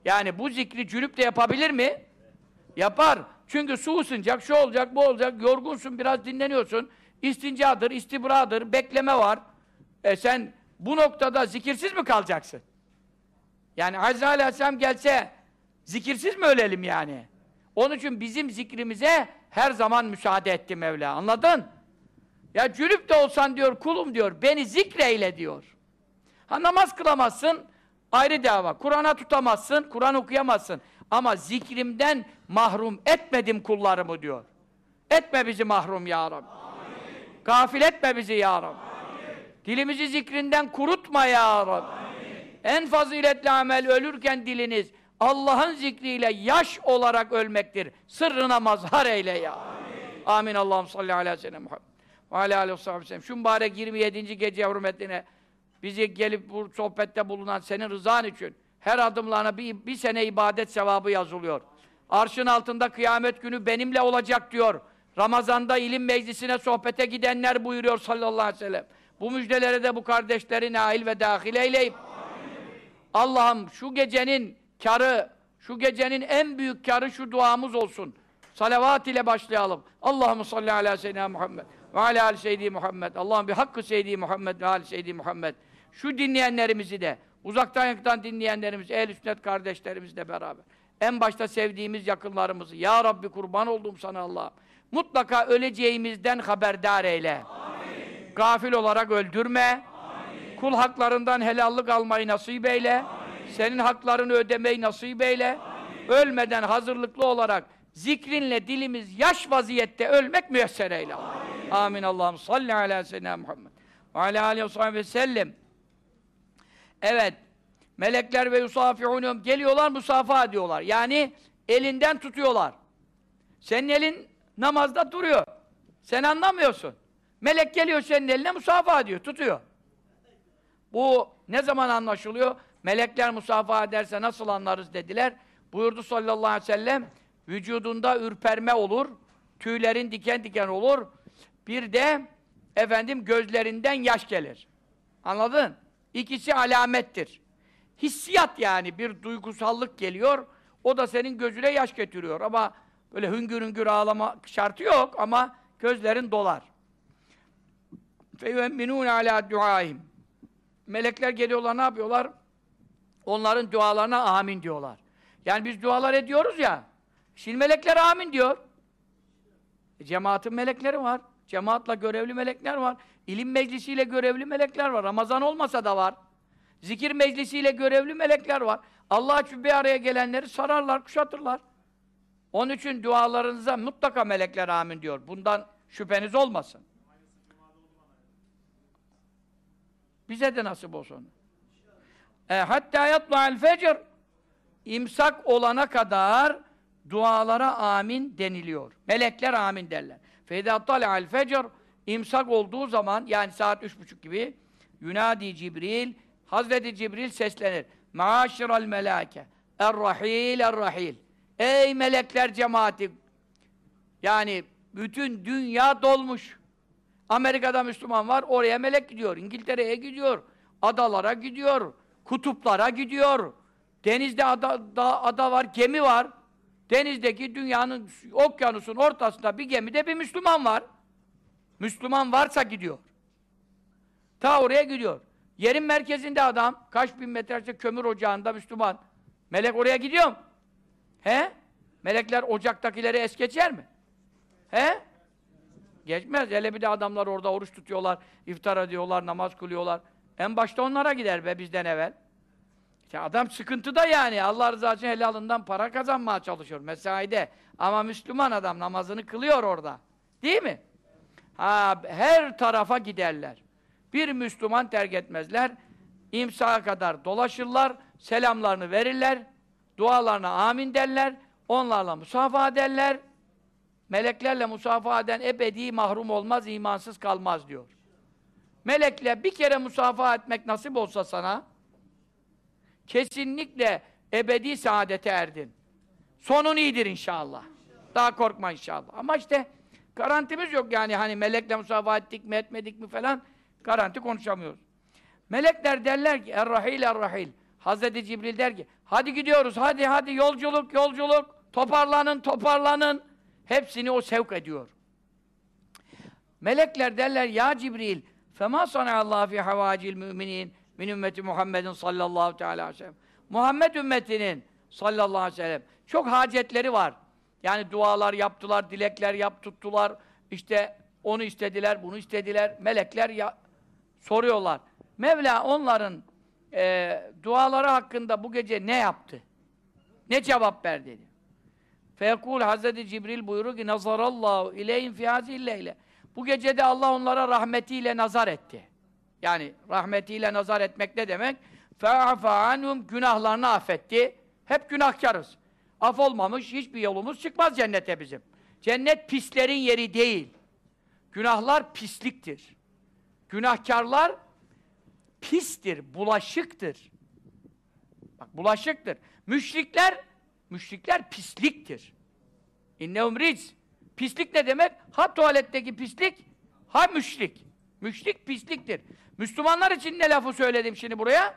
Yani bu zikri cünüp de yapabilir mi? Yapar. Çünkü su ısınacak, şu olacak, bu olacak, yorgunsun, biraz dinleniyorsun. İstincadır, istibradır, bekleme var. E sen bu noktada zikirsiz mi kalacaksın? Yani Hazreti Aleyhisselam gelse zikirsiz mi ölelim yani? Onun için bizim zikrimize her zaman müsaade etti Mevla. Anladın? Ya cülüp de olsan diyor, kulum diyor, beni zikreyle diyor. Ha namaz kılamazsın, ayrı dava. Kur'an'a tutamazsın, Kur'an okuyamazsın. Ama zikrimden mahrum etmedim kullarımı diyor. Etme bizi mahrum ya Rabbi. Amin. Gafil etme bizi ya Rabbi. Dilimizi zikrinden kurutma ya Rabbi. En faziletli amel ölürken diliniz Allah'ın zikriyle yaş olarak ölmektir. Sırrına mazhar eyle ya. Amin. Amin. Allah'ım salli ala sellem Muhammed. Ve ala aleyhi ve sellem. Şu mübarek 27. gece hürmetine bizi gelip bu sohbette bulunan senin rızan için Her adımlarına bir, bir sene ibadet sevabı yazılıyor. Arşın altında kıyamet günü benimle olacak diyor. Ramazanda ilim meclisine sohbete gidenler buyuruyor sallallahu aleyhi ve sellem. Bu müjdelere de bu kardeşleri nail ve dahil eyleyip Allah'ım şu gecenin karı, şu gecenin en büyük karı şu duamız olsun. Salavat ile başlayalım. Allahumme salli ala seyyidina Muhammed ve ala ali seyyidi Muhammed. Allah'ım bir hakkı seyyidi Muhammed ve ali seyyidi Muhammed. Şu dinleyenlerimizi de, uzaktan yakından dinleyenlerimiz, ehl sünnet kardeşlerimizle beraber. En başta sevdiğimiz yakınlarımızı, Ya Rabbi kurban olduğum sana Allah'ım. Mutlaka öleceğimizden haberdar eyle. Amin. Gafil olarak öldürme. Amin. Kul haklarından helallik almayı nasip eyle. Amin. Senin haklarını ödemeyi nasip eyle. Amin. Ölmeden hazırlıklı olarak zikrinle dilimiz yaş vaziyette ölmek müyesser eyle. Amin. Amin. Allah'ım salli ala seyyidina Muhammed ve ala aleyhi ve sellem. Evet. Melekler ve yusafi'unum geliyorlar musafaha diyorlar. Yani elinden tutuyorlar. Senin elin namazda duruyor. Sen anlamıyorsun. Melek geliyor senin eline musafaha diyor, tutuyor. Bu ne zaman anlaşılıyor? Melekler musafaha ederse nasıl anlarız dediler. Buyurdu sallallahu aleyhi ve sellem, vücudunda ürperme olur, tüylerin diken diken olur, bir de efendim gözlerinden yaş gelir. Anladın? İkisi alamettir. Hissiyat yani, bir duygusallık geliyor, o da senin gözüne yaş getiriyor ama Böyle hüngür hüngür ağlama şartı yok ama gözlerin dolar. فَيُوَمِّنُونَ عَلَى دُعَائِهِمْ Melekler geliyorlar, ne yapıyorlar? Onların dualarına amin diyorlar. Yani biz dualar ediyoruz ya, şimdi melekler amin diyor. E, cemaatin melekleri var. Cemaatla görevli melekler var. İlim meclisiyle görevli melekler var. Ramazan olmasa da var. Zikir meclisiyle görevli melekler var. Allah için bir araya gelenleri sararlar, kuşatırlar. Onun için dualarınıza mutlaka melekler amin diyor. Bundan şüpheniz olmasın. Bize de nasip olsun. E, hatta yatla'al fecr imsak olana kadar dualara amin deniliyor. Melekler amin derler. Feyda tala'al fecr imsak olduğu zaman yani saat üç buçuk gibi Yunadi Cibril Hazreti Cibril seslenir. Maaşiral melake er-rahil er-rahil Ey melekler cemaati! Yani bütün dünya dolmuş. Amerika'da Müslüman var, oraya melek gidiyor. İngiltere'ye gidiyor. Adalara gidiyor. Kutuplara gidiyor. Denizde ada, da, ada var, gemi var. Denizdeki dünyanın, okyanusun ortasında bir gemide bir Müslüman var. Müslüman varsa gidiyor. Ta oraya gidiyor. Yerin merkezinde adam, kaç bin metrece kömür ocağında Müslüman. Melek oraya gidiyor mu? He? Melekler ocaktakileri es geçer mi? He? Geçmez. Hele bir de adamlar orada oruç tutuyorlar, iftar ediyorlar, namaz kılıyorlar. En başta onlara gider be bizden evvel. İşte adam sıkıntıda yani. Allah rızası için helalından para kazanmaya çalışıyor mesaide. Ama Müslüman adam namazını kılıyor orada. Değil mi? Ha, her tarafa giderler. Bir Müslüman terk etmezler. İmsaha kadar dolaşırlar, selamlarını verirler, dualarına amin derler, onlarla musafaha ederler. Meleklerle musafaha eden ebedi mahrum olmaz, imansız kalmaz diyor. Melekle bir kere musafaha etmek nasip olsa sana, kesinlikle ebedi saadete erdin. Sonun iyidir inşallah. Daha korkma inşallah. Ama işte garantimiz yok yani hani melekle musafaha ettik mi etmedik mi falan garanti konuşamıyoruz. Melekler derler ki er-rahil er-rahil Hazreti Cibril der ki, hadi gidiyoruz, hadi hadi yolculuk, yolculuk, toparlanın, toparlanın. Hepsini o sevk ediyor. Melekler derler ya Cibril fema Allah fi havacil müminin min ümmeti Muhammedin sallallahu teala aleyhi ve sellem. Muhammed ümmetinin sallallahu aleyhi ve sellem çok hacetleri var. Yani dualar yaptılar, dilekler yap tuttular. İşte onu istediler, bunu istediler. Melekler ya soruyorlar. Mevla onların e, duaları hakkında bu gece ne yaptı? Ne cevap ver dedi. Fekul Hazreti Cibril buyurur ki nazarallahu ileyhim fi hazilleyle. Bu gecede Allah onlara rahmetiyle nazar etti. Yani rahmetiyle nazar etmek ne demek? Fe'afa günahlarını affetti. Hep günahkarız. Af olmamış hiçbir yolumuz çıkmaz cennete bizim. Cennet pislerin yeri değil. Günahlar pisliktir. Günahkarlar pistir, bulaşıktır. Bak bulaşıktır. Müşrikler, müşrikler pisliktir. İnnehum ric. Pislik ne demek? Ha tuvaletteki pislik, ha müşrik. Müşrik pisliktir. Müslümanlar için ne lafı söyledim şimdi buraya?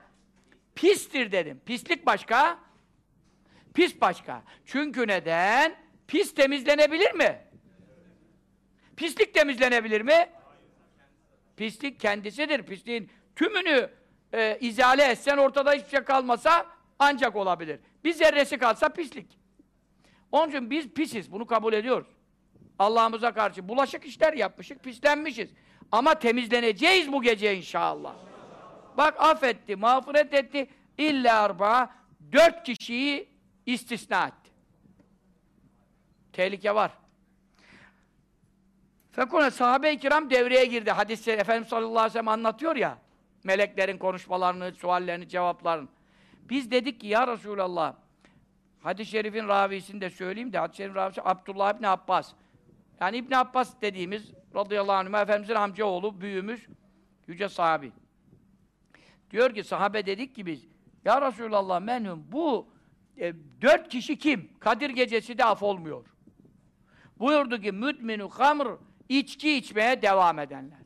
Pistir dedim. Pislik başka, pis başka. Çünkü neden? Pis temizlenebilir mi? Pislik temizlenebilir mi? Pislik kendisidir. Pisliğin tümünü e, izale etsen ortada hiçbir şey kalmasa ancak olabilir. Bir zerresi kalsa pislik. Onun için biz pisiz. Bunu kabul ediyoruz. Allah'ımıza karşı bulaşık işler yapmışız, pislenmişiz. Ama temizleneceğiz bu gece inşallah. Bak affetti, mağfiret etti. İlla arba dört kişiyi istisna etti. Tehlike var. Fekune sahabe-i kiram devreye girdi. Hadis-i Efendimiz sallallahu aleyhi ve sellem anlatıyor ya. Meleklerin konuşmalarını, suallerini, cevaplarını. Biz dedik ki ya Resulallah hadis-i şerifin ravisini de söyleyeyim de hadis-i şerifin ravisi Abdullah İbni Abbas. Yani İbn Abbas dediğimiz radıyallahu anh Efendimizin amcaoğlu, büyüğümüz, yüce sahabi. Diyor ki sahabe dedik ki biz ya Resulallah menhum bu e, dört kişi kim? Kadir gecesi de af olmuyor. Buyurdu ki müdminu hamr içki içmeye devam edenler.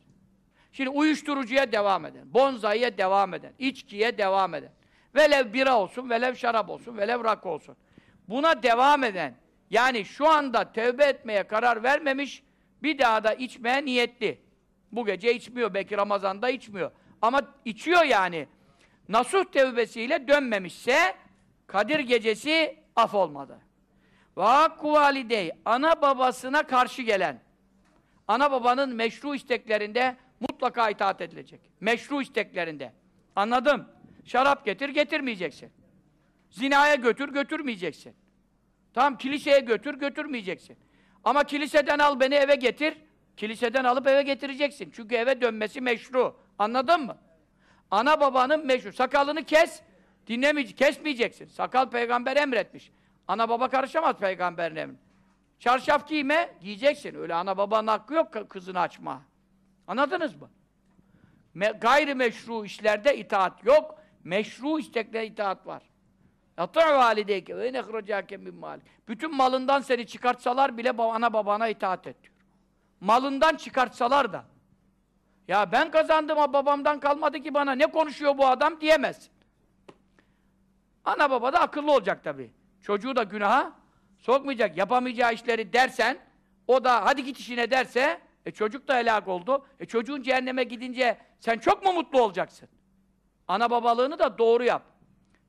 Şimdi uyuşturucuya devam eden, bonzaiye devam eden, içkiye devam eden. Velev bira olsun, velev şarap olsun, velev rakı olsun. Buna devam eden, yani şu anda tevbe etmeye karar vermemiş, bir daha da içmeye niyetli. Bu gece içmiyor, belki Ramazan'da içmiyor. Ama içiyor yani. Nasuh tevbesiyle dönmemişse, Kadir gecesi af olmadı. Ve hakku ana babasına karşı gelen, ana babanın meşru isteklerinde mutlaka itaat edilecek. Meşru isteklerinde. Anladım. Şarap getir, getirmeyeceksin. Zinaya götür, götürmeyeceksin. Tamam, kiliseye götür, götürmeyeceksin. Ama kiliseden al beni eve getir, kiliseden alıp eve getireceksin. Çünkü eve dönmesi meşru. Anladın mı? Ana babanın meşru. Sakalını kes, dinlemeyeceksin, kesmeyeceksin. Sakal peygamber emretmiş. Ana baba karışamaz peygamberin emri. Çarşaf giyme, giyeceksin. Öyle ana babanın hakkı yok kızını açma. Anladınız mı? Me gayri meşru işlerde itaat yok. Meşru isteklere itaat var. Yatır valideyke ve nehrocake min mal. Bütün malından seni çıkartsalar bile ana babana itaat et diyor. Malından çıkartsalar da. Ya ben kazandım ama babamdan kalmadı ki bana ne konuşuyor bu adam diyemezsin. Ana baba da akıllı olacak tabii. Çocuğu da günaha sokmayacak. Yapamayacağı işleri dersen, o da hadi git işine derse, e çocuk da helak oldu. E çocuğun cehenneme gidince sen çok mu mutlu olacaksın? Ana babalığını da doğru yap.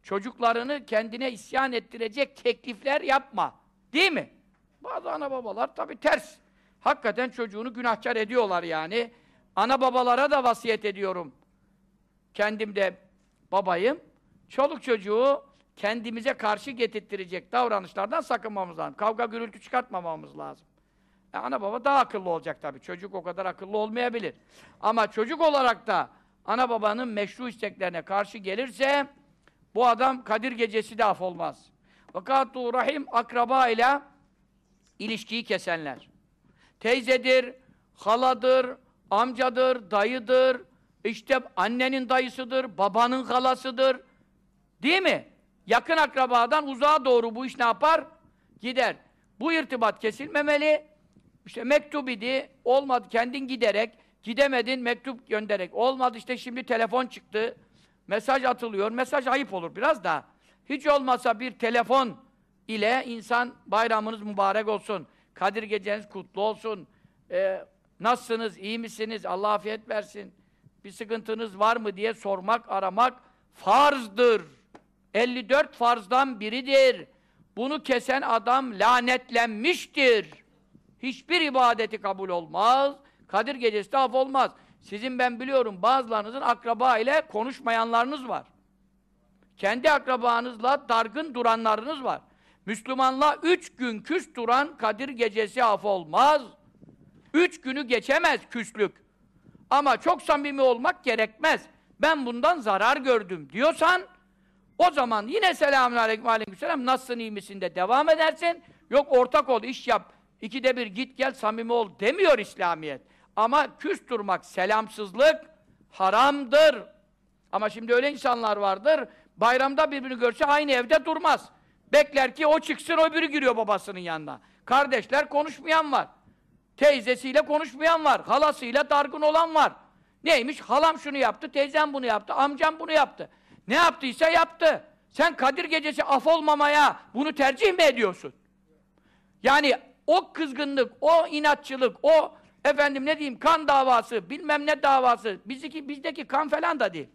Çocuklarını kendine isyan ettirecek teklifler yapma. Değil mi? Bazı ana babalar tabii ters. Hakikaten çocuğunu günahkar ediyorlar yani. Ana babalara da vasiyet ediyorum. Kendim de babayım. Çoluk çocuğu kendimize karşı getirttirecek davranışlardan sakınmamız lazım. Kavga gürültü çıkartmamamız lazım. E, ana baba daha akıllı olacak tabii. Çocuk o kadar akıllı olmayabilir. Ama çocuk olarak da ana babanın meşru isteklerine karşı gelirse bu adam Kadir gecesi de af olmaz. Vakatu rahim akraba ile ilişkiyi kesenler. Teyzedir, haladır, amcadır, dayıdır, işte annenin dayısıdır, babanın halasıdır. Değil mi? Yakın akrabadan uzağa doğru bu iş ne yapar? Gider. Bu irtibat kesilmemeli. İşte mektup idi, olmadı kendin giderek, gidemedin mektup göndererek. Olmadı işte şimdi telefon çıktı, mesaj atılıyor, mesaj ayıp olur biraz da. Hiç olmazsa bir telefon ile insan bayramınız mübarek olsun, Kadir geceniz kutlu olsun, ee, nasılsınız, iyi misiniz, Allah afiyet versin, bir sıkıntınız var mı diye sormak, aramak farzdır. 54 farzdan biridir. Bunu kesen adam lanetlenmiştir. Hiçbir ibadeti kabul olmaz. Kadir gecesi de af olmaz. Sizin ben biliyorum bazılarınızın akraba ile konuşmayanlarınız var. Kendi akrabanızla dargın duranlarınız var. Müslümanla üç gün küs duran Kadir gecesi af olmaz. Üç günü geçemez küslük. Ama çok samimi olmak gerekmez. Ben bundan zarar gördüm diyorsan o zaman yine selamun aleyküm aleyküm nasılsın iyi misin de devam edersin. Yok ortak ol iş yap. İkide bir git gel samimi ol demiyor İslamiyet. Ama küs durmak, selamsızlık haramdır. Ama şimdi öyle insanlar vardır. Bayramda birbirini görse aynı evde durmaz. Bekler ki o çıksın öbürü giriyor babasının yanına. Kardeşler konuşmayan var. Teyzesiyle konuşmayan var. Halasıyla dargın olan var. Neymiş? Halam şunu yaptı, teyzem bunu yaptı, amcam bunu yaptı. Ne yaptıysa yaptı. Sen Kadir gecesi af olmamaya bunu tercih mi ediyorsun? Yani o kızgınlık, o inatçılık, o efendim ne diyeyim kan davası, bilmem ne davası, bizdeki, bizdeki kan falan da değil.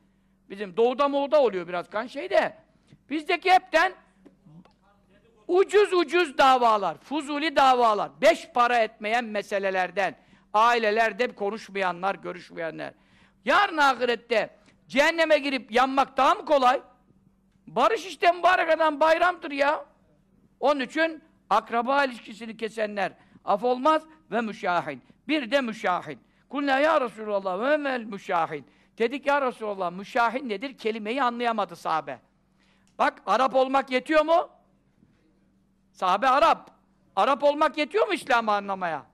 Bizim doğuda moğuda oluyor biraz kan şey de. Bizdeki hepten ucuz ucuz davalar, fuzuli davalar, beş para etmeyen meselelerden, ailelerde konuşmayanlar, görüşmeyenler. Yarın ahirette cehenneme girip yanmak daha mı kolay? Barış işte mübarek adam bayramdır ya. Onun için akraba ilişkisini kesenler af olmaz ve müşahin. Bir de müşahin. Kulna ya Resulallah ve mel müşahin. Dedik ya Resulallah müşahin nedir? Kelimeyi anlayamadı sahabe. Bak Arap olmak yetiyor mu? Sahabe Arap. Arap olmak yetiyor mu İslam'ı anlamaya?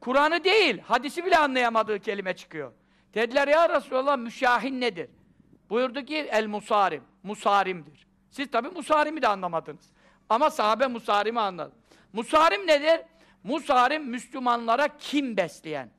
Kur'an'ı değil, hadisi bile anlayamadığı kelime çıkıyor. Dediler ya Resulallah müşahin nedir? Buyurdu ki el musarim. Musarimdir. Siz tabi musarimi de anlamadınız. Ama sahabe musarimi anladı. Musarim nedir? Musarim Müslümanlara kim besleyen.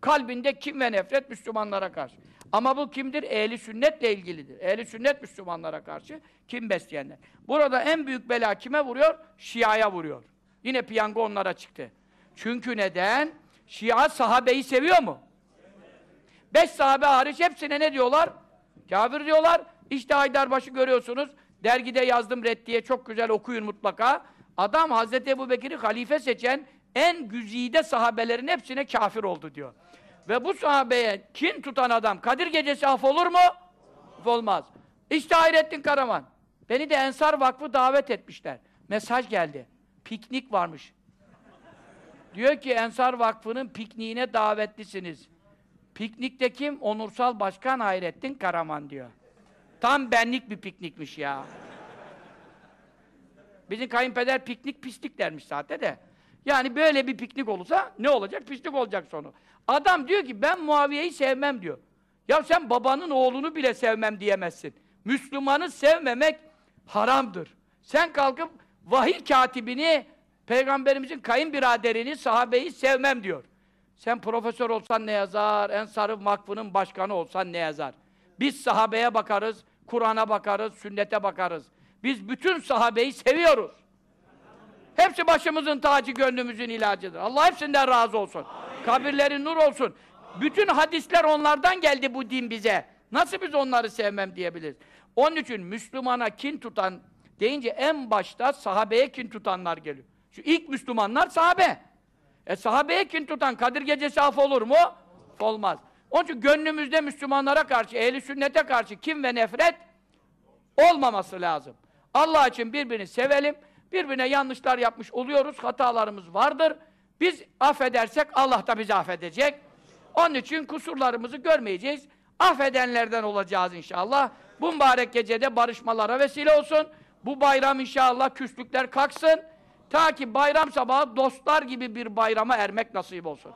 Kalbinde kim ve nefret Müslümanlara karşı. Ama bu kimdir? Ehli sünnetle ilgilidir. Ehli sünnet Müslümanlara karşı kim besleyenler. Burada en büyük bela kime vuruyor? Şia'ya vuruyor. Yine piyango onlara çıktı. Çünkü neden? Şia sahabeyi seviyor mu? Beş sahabe hariç hepsine ne diyorlar? Kafir diyorlar. İşte Haydarbaşı görüyorsunuz. Dergide yazdım reddiye çok güzel okuyun mutlaka. Adam Hazreti Ebu Bekir'i halife seçen en güzide sahabelerin hepsine kafir oldu diyor. Ve bu sahabeye kin tutan adam Kadir gecesi af olur mu? Af olmaz. İşte Hayrettin Karaman. Beni de Ensar Vakfı davet etmişler. Mesaj geldi. Piknik varmış. Diyor ki Ensar Vakfı'nın pikniğine davetlisiniz. Piknikte kim? Onursal Başkan Hayrettin Karaman diyor. Tam benlik bir piknikmiş ya. Bizim kayınpeder piknik pislik dermiş zaten de. Yani böyle bir piknik olursa ne olacak? Pislik olacak sonu. Adam diyor ki ben Muaviye'yi sevmem diyor. Ya sen babanın oğlunu bile sevmem diyemezsin. Müslümanı sevmemek haramdır. Sen kalkıp vahiy katibini, peygamberimizin kayınbiraderini, sahabeyi sevmem diyor. Sen profesör olsan ne yazar, Ensar-ı Vakfı'nın başkanı olsan ne yazar? Biz sahabeye bakarız, Kur'an'a bakarız, sünnete bakarız. Biz bütün sahabeyi seviyoruz. Hepsi başımızın tacı, gönlümüzün ilacıdır. Allah hepsinden razı olsun. Amin. Kabirleri nur olsun. Bütün hadisler onlardan geldi bu din bize. Nasıl biz onları sevmem diyebiliriz? Onun için Müslümana kin tutan deyince en başta sahabeye kin tutanlar geliyor. Şu ilk Müslümanlar sahabe. E sahabeye kin tutan Kadir Gecesi af olur mu? Olmaz. Onun için gönlümüzde Müslümanlara karşı, ehli sünnete karşı kim ve nefret olmaması lazım. Allah için birbirini sevelim. Birbirine yanlışlar yapmış oluyoruz. Hatalarımız vardır. Biz affedersek Allah da bizi affedecek. Onun için kusurlarımızı görmeyeceğiz. Affedenlerden olacağız inşallah. Bu mübarek gecede barışmalara vesile olsun. Bu bayram inşallah küslükler kalksın. Ta ki bayram sabahı dostlar gibi bir bayrama ermek nasip olsun.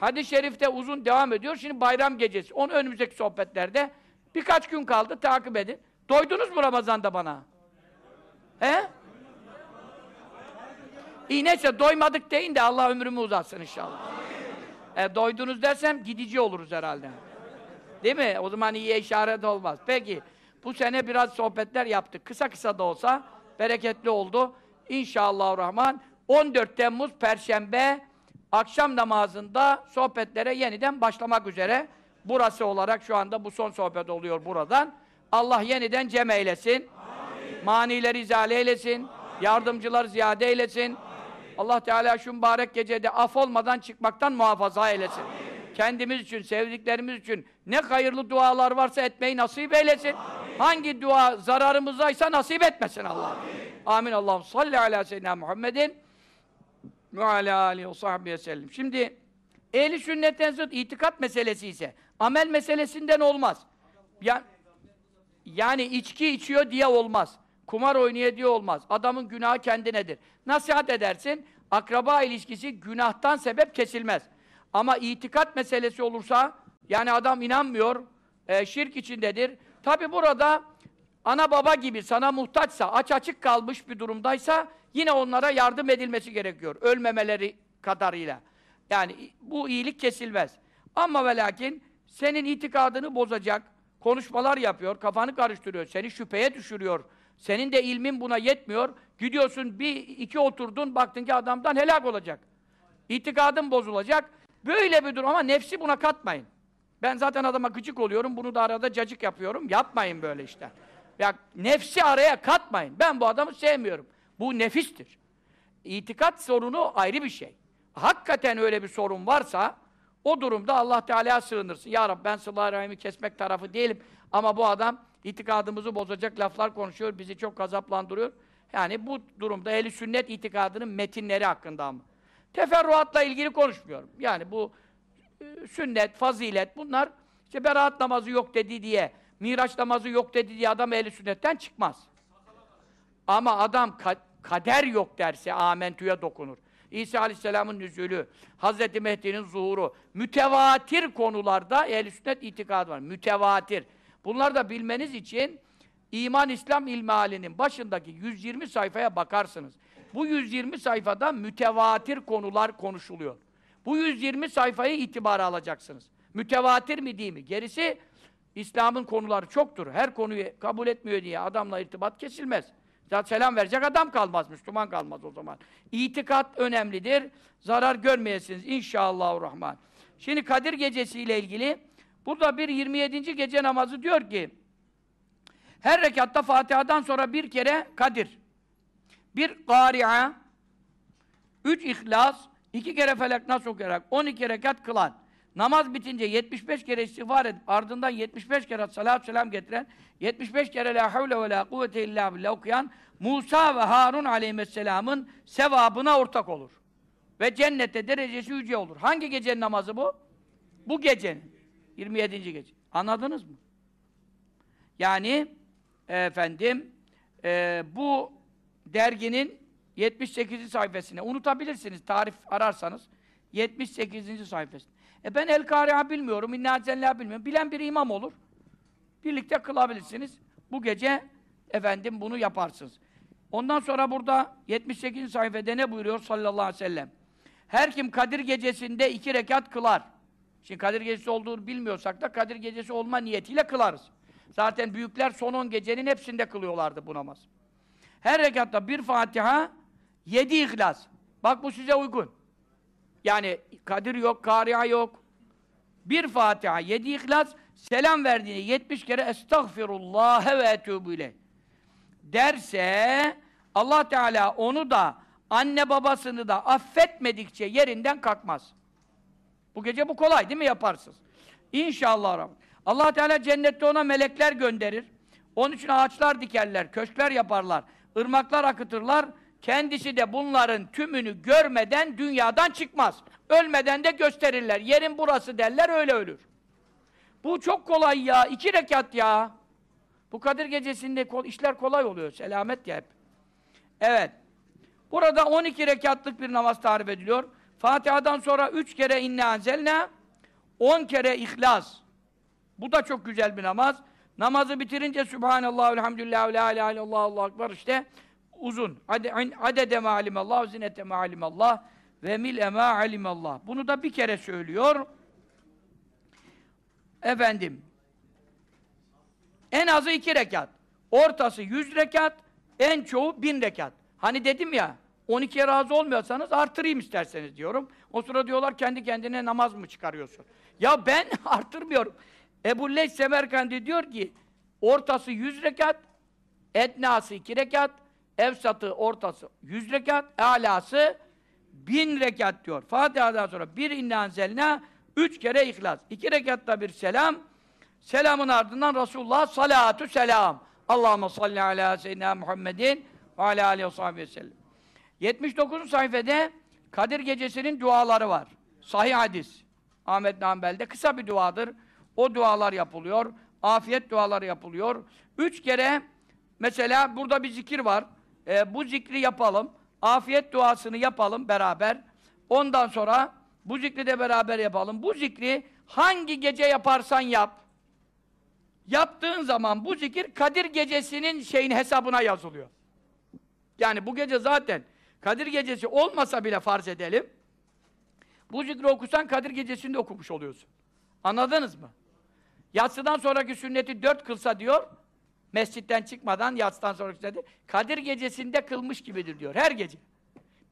Hadis-i şerifte uzun devam ediyor. Şimdi bayram gecesi. Onun önümüzdeki sohbetlerde birkaç gün kaldı. Takip edin. Doydunuz mu Ramazan'da bana? He? İyi neyse doymadık deyin de Allah ömrümü uzatsın inşallah. E, doydunuz dersem gidici oluruz herhalde. Değil mi? O zaman iyi işaret olmaz. Peki, bu sene biraz sohbetler yaptık. Kısa kısa da olsa bereketli oldu. İnşallah Rahman 14 Temmuz Perşembe akşam namazında sohbetlere yeniden başlamak üzere. Burası olarak şu anda bu son sohbet oluyor buradan. Allah yeniden cem eylesin. Manileri izale eylesin. Yardımcılar ziyade eylesin. Allah Teala şu mübarek gecede af olmadan çıkmaktan muhafaza eylesin. Kendimiz için, sevdiklerimiz için ne hayırlı dualar varsa etmeyi nasip eylesin. Hangi dua zararımızdaysa nasip etmesin Allah. Amin. Allah'ım salli ala seyyidina Muhammedin ve ala aleyhi ve sahbihi sellem. Şimdi ehli sünnetten zıt itikat meselesi ise amel meselesinden olmaz. Ya, yani içki içiyor diye olmaz. Kumar oynuyor diye olmaz. Adamın günahı kendinedir. Nasihat edersin, akraba ilişkisi günahtan sebep kesilmez. Ama itikat meselesi olursa, yani adam inanmıyor, e, şirk içindedir. Tabi burada ana baba gibi sana muhtaçsa, aç açık kalmış bir durumdaysa yine onlara yardım edilmesi gerekiyor. Ölmemeleri kadarıyla. Yani bu iyilik kesilmez. Ama ve lakin senin itikadını bozacak konuşmalar yapıyor, kafanı karıştırıyor, seni şüpheye düşürüyor. Senin de ilmin buna yetmiyor. Gidiyorsun bir iki oturdun baktın ki adamdan helak olacak. İtikadın bozulacak. Böyle bir durum ama nefsi buna katmayın. Ben zaten adama gıcık oluyorum, bunu da arada cacık yapıyorum. Yapmayın böyle işte. Ya nefsi araya katmayın. Ben bu adamı sevmiyorum. Bu nefistir. İtikat sorunu ayrı bir şey. Hakikaten öyle bir sorun varsa o durumda Allah Teala'ya sığınırsın. Ya Rabbi ben sıla rahimi kesmek tarafı değilim ama bu adam itikadımızı bozacak laflar konuşuyor, bizi çok gazaplandırıyor. Yani bu durumda ehli sünnet itikadının metinleri hakkında ama. Teferruatla ilgili konuşmuyorum. Yani bu e, sünnet, fazilet bunlar işte beraat namazı yok dedi diye, miraç namazı yok dedi diye adam ehli sünnetten çıkmaz. Ama adam ka kader yok derse amentüye dokunur. İsa Aleyhisselam'ın nüzulü, Hazreti Mehdi'nin zuhuru, mütevatir konularda ehl sünnet itikadı var. Mütevatir. Bunları da bilmeniz için İman İslam İlmihalinin başındaki 120 sayfaya bakarsınız. Bu 120 sayfada mütevatir konular konuşuluyor. Bu 120 sayfayı itibara alacaksınız. Mütevatir mi değil mi? Gerisi İslam'ın konuları çoktur. Her konuyu kabul etmiyor diye adamla irtibat kesilmez. Zaten selam verecek adam kalmaz, Müslüman kalmaz o zaman. İtikat önemlidir. Zarar görmeyesiniz inşallahurrahman. Şimdi Kadir Gecesi ile ilgili burada bir 27. gece namazı diyor ki her rekatta Fatiha'dan sonra bir kere Kadir. Bir Kari'a üç İhlas iki kere Felak Nas okuyarak 12 rekat kılan namaz bitince 75 kere istiğfar edip ardından 75 kere salatü selam getiren 75 kere la havle ve la kuvvete illa billah okuyan Musa ve Harun aleyhisselamın sevabına ortak olur. Ve cennette derecesi yüce olur. Hangi gecenin namazı bu? Bu gecenin. 27. gece. Anladınız mı? Yani efendim e, bu derginin 78. sayfasını unutabilirsiniz tarif ararsanız 78. sayfasını. E ben El Kari'a bilmiyorum, İnna Zella bilmiyorum. Bilen bir imam olur. Birlikte kılabilirsiniz. Bu gece efendim bunu yaparsınız. Ondan sonra burada 78. sayfada ne buyuruyor sallallahu aleyhi ve sellem? Her kim Kadir gecesinde iki rekat kılar. Şimdi Kadir gecesi olduğunu bilmiyorsak da Kadir gecesi olma niyetiyle kılarız. Zaten büyükler son 10 gecenin hepsinde kılıyorlardı bu namaz. Her rekatta bir Fatiha, yedi ihlas. Bak bu size uygun. Yani Kadir yok, Kariya yok. Bir Fatiha, yedi ihlas, selam verdiğini 70 kere estağfirullah ve etûbü ileyh derse Allah Teala onu da anne babasını da affetmedikçe yerinden kalkmaz. Bu gece bu kolay değil mi yaparsınız? İnşallah. Allah Teala cennette ona melekler gönderir. Onun için ağaçlar dikerler, köşkler yaparlar, ırmaklar akıtırlar. Kendisi de bunların tümünü görmeden dünyadan çıkmaz. Ölmeden de gösterirler. Yerin burası derler, öyle ölür. Bu çok kolay ya. iki rekat ya. Bu Kadir gecesinde işler kolay oluyor. Selamet ya hep. Evet. Burada 12 rekatlık bir namaz tarif ediliyor. Fatiha'dan sonra 3 kere inne anzelne, 10 kere ihlas. Bu da çok güzel bir namaz. Namazı bitirince Subhanallah, Elhamdülillah, La ilahe illallah, Allahu Akbar işte uzun. Adede ma alimallah, zinete ma alimallah ve mil'e ma alimallah. Bunu da bir kere söylüyor. Efendim, en azı iki rekat. Ortası yüz rekat, en çoğu bin rekat. Hani dedim ya, 12'ye razı olmuyorsanız artırayım isterseniz diyorum. O sıra diyorlar kendi kendine namaz mı çıkarıyorsun? Ya ben *laughs* artırmıyorum. Ebu Leys Semerkandi diyor ki, ortası yüz rekat, etnası iki rekat, evsatı ortası yüz rekat, alası bin rekat diyor. Fatiha'dan sonra bir inna zelna, üç kere ihlas. İki rekatta bir selam, Selamın ardından Resulullah salatu selam. Allahumme salli ala seyyidina Muhammedin ve ala aleyhi ve sellem. 79. sayfede Kadir Gecesi'nin duaları var. Sahih hadis. Ahmet Nambel'de kısa bir duadır. O dualar yapılıyor. Afiyet duaları yapılıyor. Üç kere mesela burada bir zikir var. Ee, bu zikri yapalım. Afiyet duasını yapalım beraber. Ondan sonra bu zikri de beraber yapalım. Bu zikri hangi gece yaparsan yap Yaptığın zaman bu zikir Kadir gecesinin şeyin hesabına yazılıyor. Yani bu gece zaten Kadir gecesi olmasa bile farz edelim. Bu zikri okusan Kadir gecesinde okumuş oluyorsun. Anladınız mı? Yatsıdan sonraki sünneti dört kılsa diyor, mescitten çıkmadan yatsıdan sonraki sünneti, Kadir gecesinde kılmış gibidir diyor, her gece.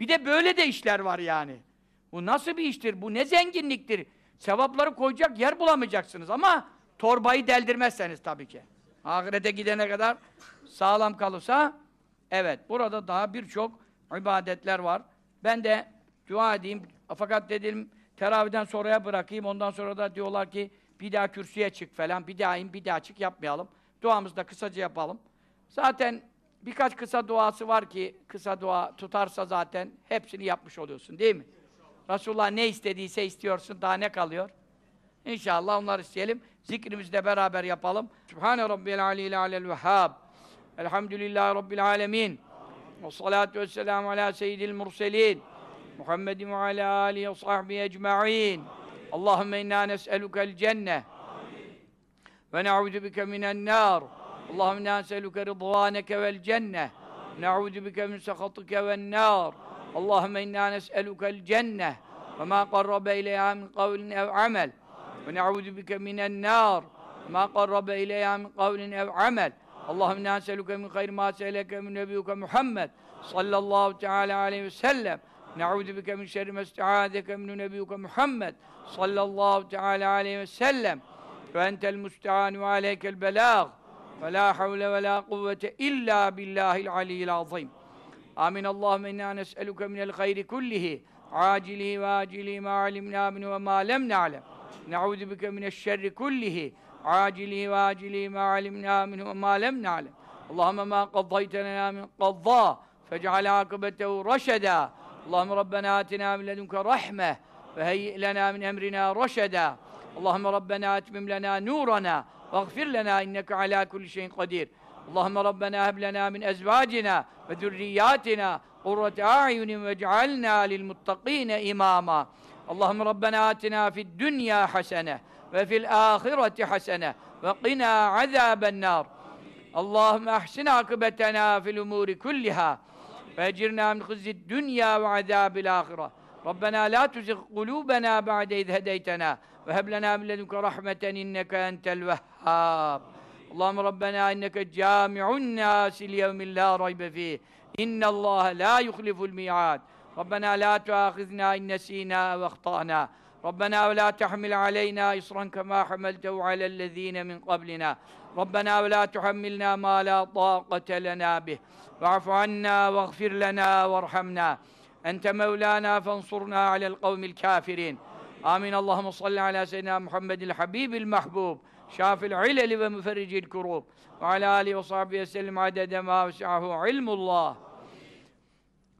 Bir de böyle de işler var yani. Bu nasıl bir iştir, bu ne zenginliktir. Sevapları koyacak yer bulamayacaksınız ama torbayı deldirmezseniz tabii ki. Ahirete gidene kadar sağlam kalırsa, evet, burada daha birçok ibadetler var. Ben de dua edeyim, fakat dedim, teravihden sonraya bırakayım, ondan sonra da diyorlar ki, bir daha kürsüye çık falan, bir daha in, bir daha çık yapmayalım. Duamızı da kısaca yapalım. Zaten birkaç kısa duası var ki, kısa dua tutarsa zaten hepsini yapmış oluyorsun değil mi? Resulullah ne istediyse istiyorsun, daha ne kalıyor? İnşallah onları isteyelim. Zikrimizi de beraber yapalım. Sübhane Rabbil Aleyhi Alel Vehhab. Elhamdülillahi Rabbil Alemin. Ve salatu vesselamu ala seyyidil murselin. Muhammedin ve ala alihi ve sahbihi ecma'in. Allahümme inna nes'elukel cenne. Ve ne'udu bike minen nar. Allahümme inna nes'eluke rıdvaneke vel cenne. Ne'udu bike min sekhatike ven nar. Allahümme inna nes'elukel cenne. Ve ma qarrabe ileyha min kavlin ev amel. Ve ne'udu bike minen nar. Ve ma qarrabe ileyha min kavlin ev amel. Allahümme inna nes'eluke min hayr ma se'eleke min nebiyuke Muhammed sallallahu teala aleyhi ve sellem. Ne'udu bike min şerri ma isti'adeke min nebiyuke Muhammed sallallahu teala aleyhi ve sellem. Ve entel musta'an ve aleykel belâg. Ve la havle ve la kuvvete illa billahil aliyyil azim. Amin. Allahümme inna nes'eluke minel hayri kullihi عاجله واجله ما علمنا منه وما لم نعلم. اللهم ما قضيت لنا من قضاء فاجعل عاقبته رشدا. اللهم ربنا آتنا من لدنك رحمة فهيئ لنا من أمرنا رشدا. اللهم ربنا أتمم لنا نورنا واغفر لنا إنك على كل شيء قدير. اللهم ربنا هب لنا من أزواجنا وذرياتنا قرة أعين واجعلنا للمتقين إماما. اللهم ربنا آتنا في الدنيا حسنة وفي الآخرة حسنة وقنا عذاب النار. اللهم أحسن عاقبتنا في الأمور كلها وأجرنا من خزي الدنيا وعذاب الآخرة. ربنا لا تزغ قلوبنا بعد إذ هديتنا وهب لنا من لدنك رحمة إنك أنت الوهاب. اللهم ربنا إنك جامع الناس ليوم لا ريب فيه. إن الله لا يخلف الميعاد. ربنا لا تؤاخذنا إن نسينا وأخطأنا. ربنا ولا تحمل علينا إصرا كما حملته على الذين من قبلنا. ربنا ولا تحملنا ما لا طاقة لنا به. واعف عنا واغفر لنا وارحمنا. أنت مولانا فانصرنا على القوم الكافرين. آمين. اللهم صل على سيدنا محمد الحبيب المحبوب شاف العلل ومفرج الكروب. وعلى آله وصحبه وسلم عدد ما وسعه علم الله.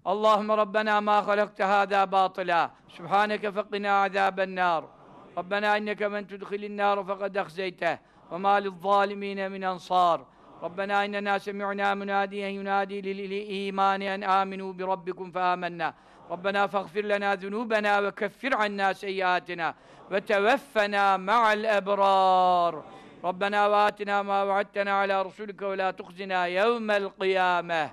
اللهم ربنا ما خلقت هذا باطلا. سبحانك فقنا عذاب النار. ربنا إنك من تدخل النار فقد أخزيته. وما للظالمين من أنصار. ربنا إننا سمعنا مناديا ينادي للإيمان أن آمنوا بربكم فآمنا. ربنا فاغفر لنا ذنوبنا وكفر عنا سيئاتنا وتوفنا مع الأبرار. ربنا وآتنا ما وعدتنا على رسولك ولا تخزنا يوم القيامة.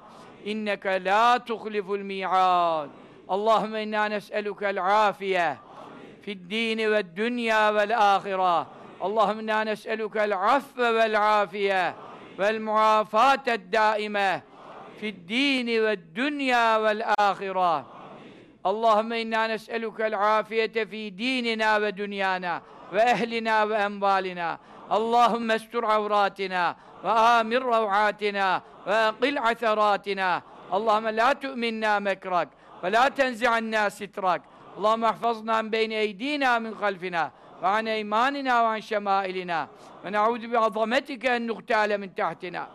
إنك لا تخلف الميعاد. اللهم إنا نسألك العافية في الدين والدنيا والآخرة. اللهم إنا نسألك العفو والعافية والمعافاة الدائمة في الدين والدنيا والآخرة. اللهم إنا نسألك العافية في ديننا ودنيانا وأهلنا وأموالنا. Allahümme estur avratina ve amir rav'atina ve qil aseratina Allahümme la tu'minna mekrak ve la tenzi'anna sitrak. Allahümme ahfazna min beyni eydina min halfina ve an eymanina ve an şemailina. Ve ne'udu bi azametike en nuhtale min tahtina.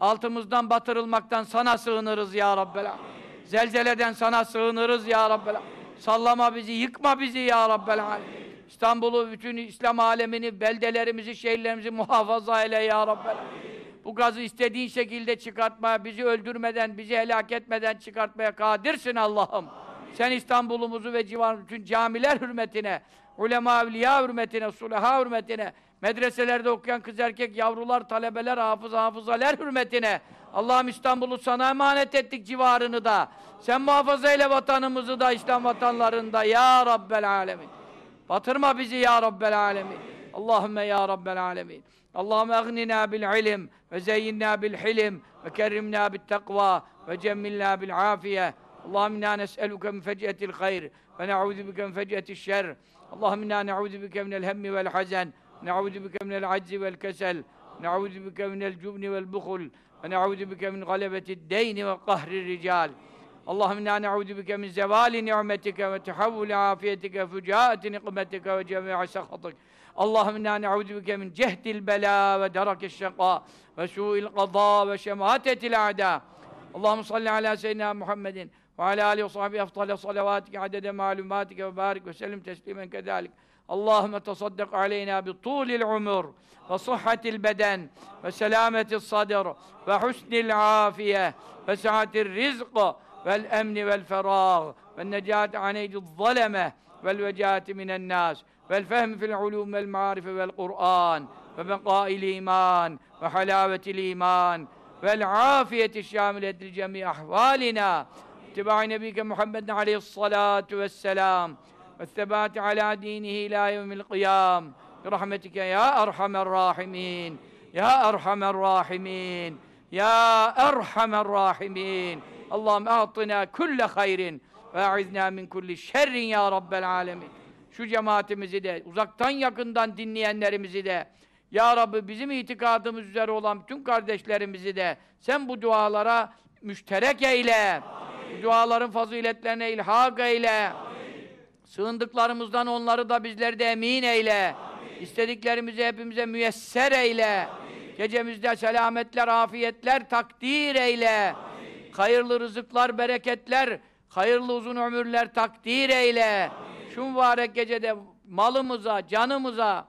Altımızdan batırılmaktan sana sığınırız ya Rabbela zelzeleden sana sığınırız ya Rabbela sallama bizi yıkma bizi ya Rabbela İstanbul'u, bütün İslam alemini, beldelerimizi, şehirlerimizi muhafaza eyle ya Rabbel. Bu gazı istediğin şekilde çıkartmaya, bizi öldürmeden, bizi helak etmeden çıkartmaya kadirsin Allah'ım. Sen İstanbul'umuzu ve civarı bütün camiler hürmetine, ulema evliya hürmetine, sulaha hürmetine, medreselerde okuyan kız erkek yavrular, talebeler, hafız hafızaler hürmetine Allah'ım İstanbul'u sana emanet ettik civarını da. Sen muhafaza eyle vatanımızı da İslam vatanlarında ya Rabbel alemin. Batırma bizi ya Rabbel alemin. Allahümme ya Rabbel alemin. Allahümme egnina bil ilim ve zeyyinna bil hilim ve kerrimna bil takva ve cemmilna bil afiye. Allahümme inna nes'eluke min feciyetil hayr ve ne'udhu bike min feciyetil şer. Allahümme inna ne'udhu bike minel hemmi vel hazen. Ne'udhu bike minel aczi vel kesel. Ne'udhu bike minel cubni vel bukhul. ونعوذ بك من غلبة الدين وقهر الرجال اللهم إنا نعوذ بك من زوال نعمتك وتحول عافيتك وفجاءة نقمتك وجميع سخطك. اللهم إنا نعوذ بك من جهد البلاء ودرك الشقاء وسوء القضاء وشماتة الأعداء. اللهم صل على سيدنا محمد وعلى آله وصحبه أفضل صلواتك عدد معلوماتك وبارك وسلم تسليما كذلك. اللهم تصدق علينا بطول العمر وصحة البدن وسلامة الصدر وحسن العافية وسعة الرزق والأمن والفراغ والنجاة عن أيدي الظلمة والوجاة من الناس والفهم في العلوم والمعارف والقرآن وبقاء الإيمان وحلاوة الإيمان والعافية الشاملة لجميع أحوالنا. اتباع نبيك محمد عليه الصلاة والسلام والثبات على دينه إلى يوم القيام. برحمتك يا أرحم الراحمين يا أرحم الراحمين يا أرحم الراحمين. Allahümme atina külle hayrin ve a'izna min kulli şerrin ya rabbel alemin. Şu cemaatimizi de, uzaktan yakından dinleyenlerimizi de, ya Rabbi bizim itikadımız üzere olan bütün kardeşlerimizi de sen bu dualara müşterek eyle. Bu duaların faziletlerine ilhak eyle. Amin. Sığındıklarımızdan onları da bizleri de emin eyle. Amin. İstediklerimizi hepimize müyesser eyle. Amin. Gecemizde selametler, afiyetler takdir eyle. Amin. Hayırlı rızıklar, bereketler, hayırlı uzun ömürler takdir eyle. Şu mübarek gecede malımıza, canımıza,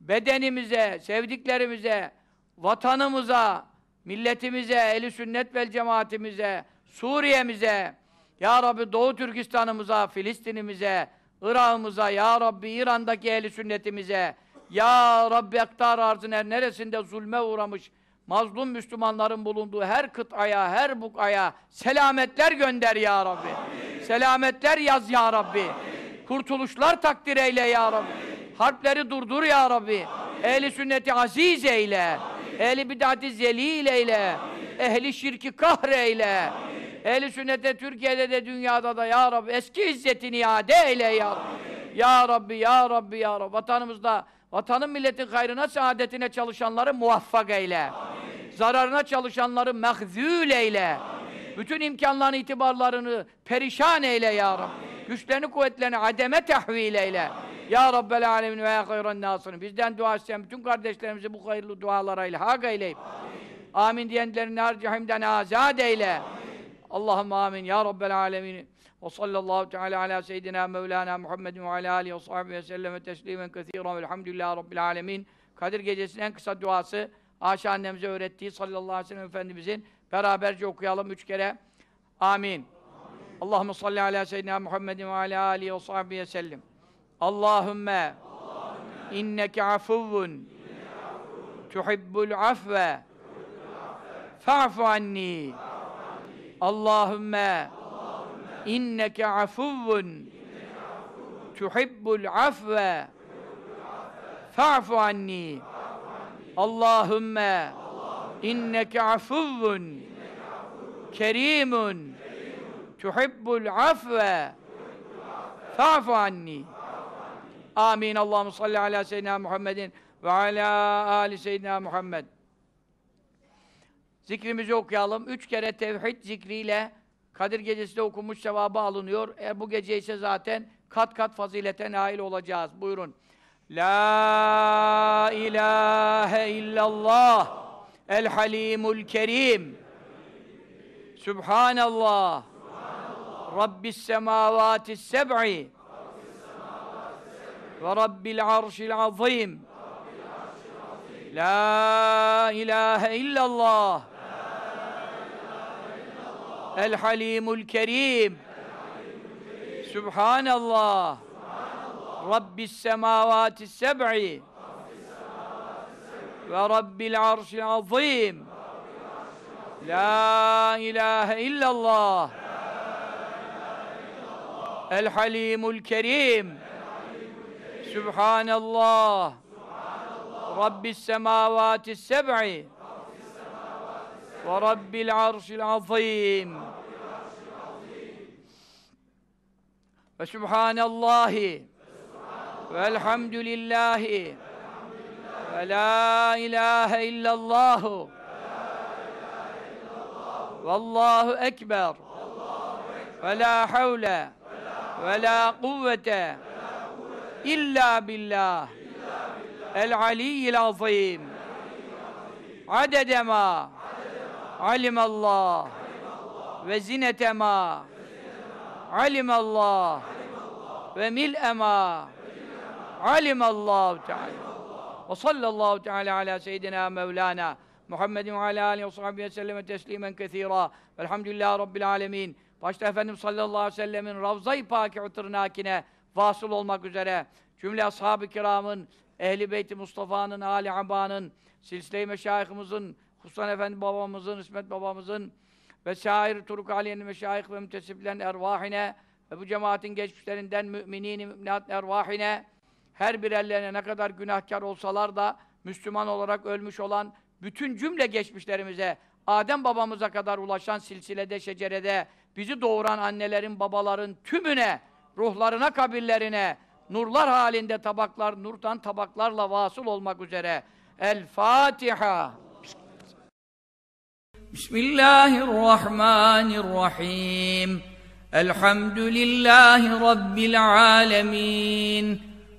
bedenimize, sevdiklerimize, vatanımıza, milletimize, eli sünnet vel cemaatimize, Suriye'mize, Ya Rabbi Doğu Türkistan'ımıza, Filistin'imize, Irak'ımıza, Ya Rabbi İran'daki ehli sünnetimize, Ya Rabbi Ektar arzın neresinde zulme uğramış, mazlum Müslümanların bulunduğu her kıtaya, her bukaya selametler gönder Ya Rabbi. Selametler yaz Ya Rabbi. Kurtuluşlar takdir eyle Ya Rabbi. Harpleri durdur Ya Rabbi. Ehli sünneti aziz eyle. Ehli bid'ati zelil eyle. Ehli şirki kahreyle. Ehli sünnete Türkiye'de de dünyada da Ya Rabbi eski izzetini iade eyle Ya Rabbi. Ya Rabbi, Ya Rabbi, Ya Rabbi. Vatanımızda, vatanın milletin hayrına, saadetine çalışanları muvaffak eyle. Zararına çalışanları mehzül eyle. Bütün imkanlarını, itibarlarını perişan eyle Ya Rabbi. Güçlerini, kuvvetlerini ademe tahvil eyle. Ya Rabbel alemin ve ya hayran nasirin. Bizden dua isteyen bütün kardeşlerimizi bu hayırlı dualara ilhak eyleyip amin diyenlerin nar cehimden azad eyle. Allahümme amin ya Rabbel alemin. Ve sallallahu teala ala seyyidina Mevlana Muhammedin ve ala alihi ve sahbihi ve selleme teslimen kethiren velhamdülillahi Rabbil alemin. Kadir gecesinin en kısa duası Ayşe annemize öğrettiği sallallahu aleyhi ve sellem Efendimizin beraberce okuyalım üç kere. Amin. Allahümme salli ala seyyidina Muhammedin ve ala alihi ve sahbihi ve sellem. Allahümme inneke afuvun tuhibbul afve fa'fu anni Allahümme inneke afuvun tuhibbul afve fa'fu anni Allahümme inneke afuvun kerimun tuhibbul afve fa'fu anni Amin. Allahu salli ala seyyidina Muhammedin ve ala ali seyyidina Muhammed. Zikrimizi okuyalım. Üç kere tevhid zikriyle Kadir Gecesi'de okunmuş sevabı alınıyor. Eğer bu gece ise zaten kat kat fazilete nail olacağız. Buyurun. La ilahe illallah el halimul kerim Subhanallah Rabbis semavati seb'i ve Rabbil arşil azim La ilahe illallah El halimul kerim Subhanallah Rabbis semavati seb'i ورب العرش العظيم. لا إله إلا الله. الحليم الكريم. سبحان الله. رب السماوات السبع. ورب العرش العظيم. وسبحان الله. Velhamdülillahi. Ve la ilahe illallahu Vallahu ekber. Ve la havle. Ve la kuvvete. İlla billah. El aliyyil azim. Adede ma. Alimallah. Ve zinete ma. Alimallah. Ve mil'e ma alimallahu teala. Ve sallallahu teala ala seyyidina mevlana Muhammedin ve ala alihi ve sahbihi ve selleme teslimen kethira. Velhamdülillahi rabbil alemin. Başta Efendimiz sallallahu aleyhi ve sellemin Ravza-i Pâki hütırnâkine vasıl olmak üzere cümle ashab-ı kiramın, ehl-i beyti Mustafa'nın, âli abanın, silsile-i meşayihimizin, Husan Efendi babamızın, İsmet babamızın ve şair Turuk Aliye'nin meşayih ve müntesiplerin ervahine ve bu cemaatin geçmişlerinden müminin, müminat ervahine her birerlerine ne kadar günahkar olsalar da Müslüman olarak ölmüş olan bütün cümle geçmişlerimize Adem babamıza kadar ulaşan silsilede, şecerede bizi doğuran annelerin, babaların tümüne, ruhlarına, kabirlerine, nurlar halinde tabaklar, nurdan tabaklarla vasıl olmak üzere. El Fatiha. Bismillahirrahmanirrahim. Elhamdülillahi Rabbil alemin.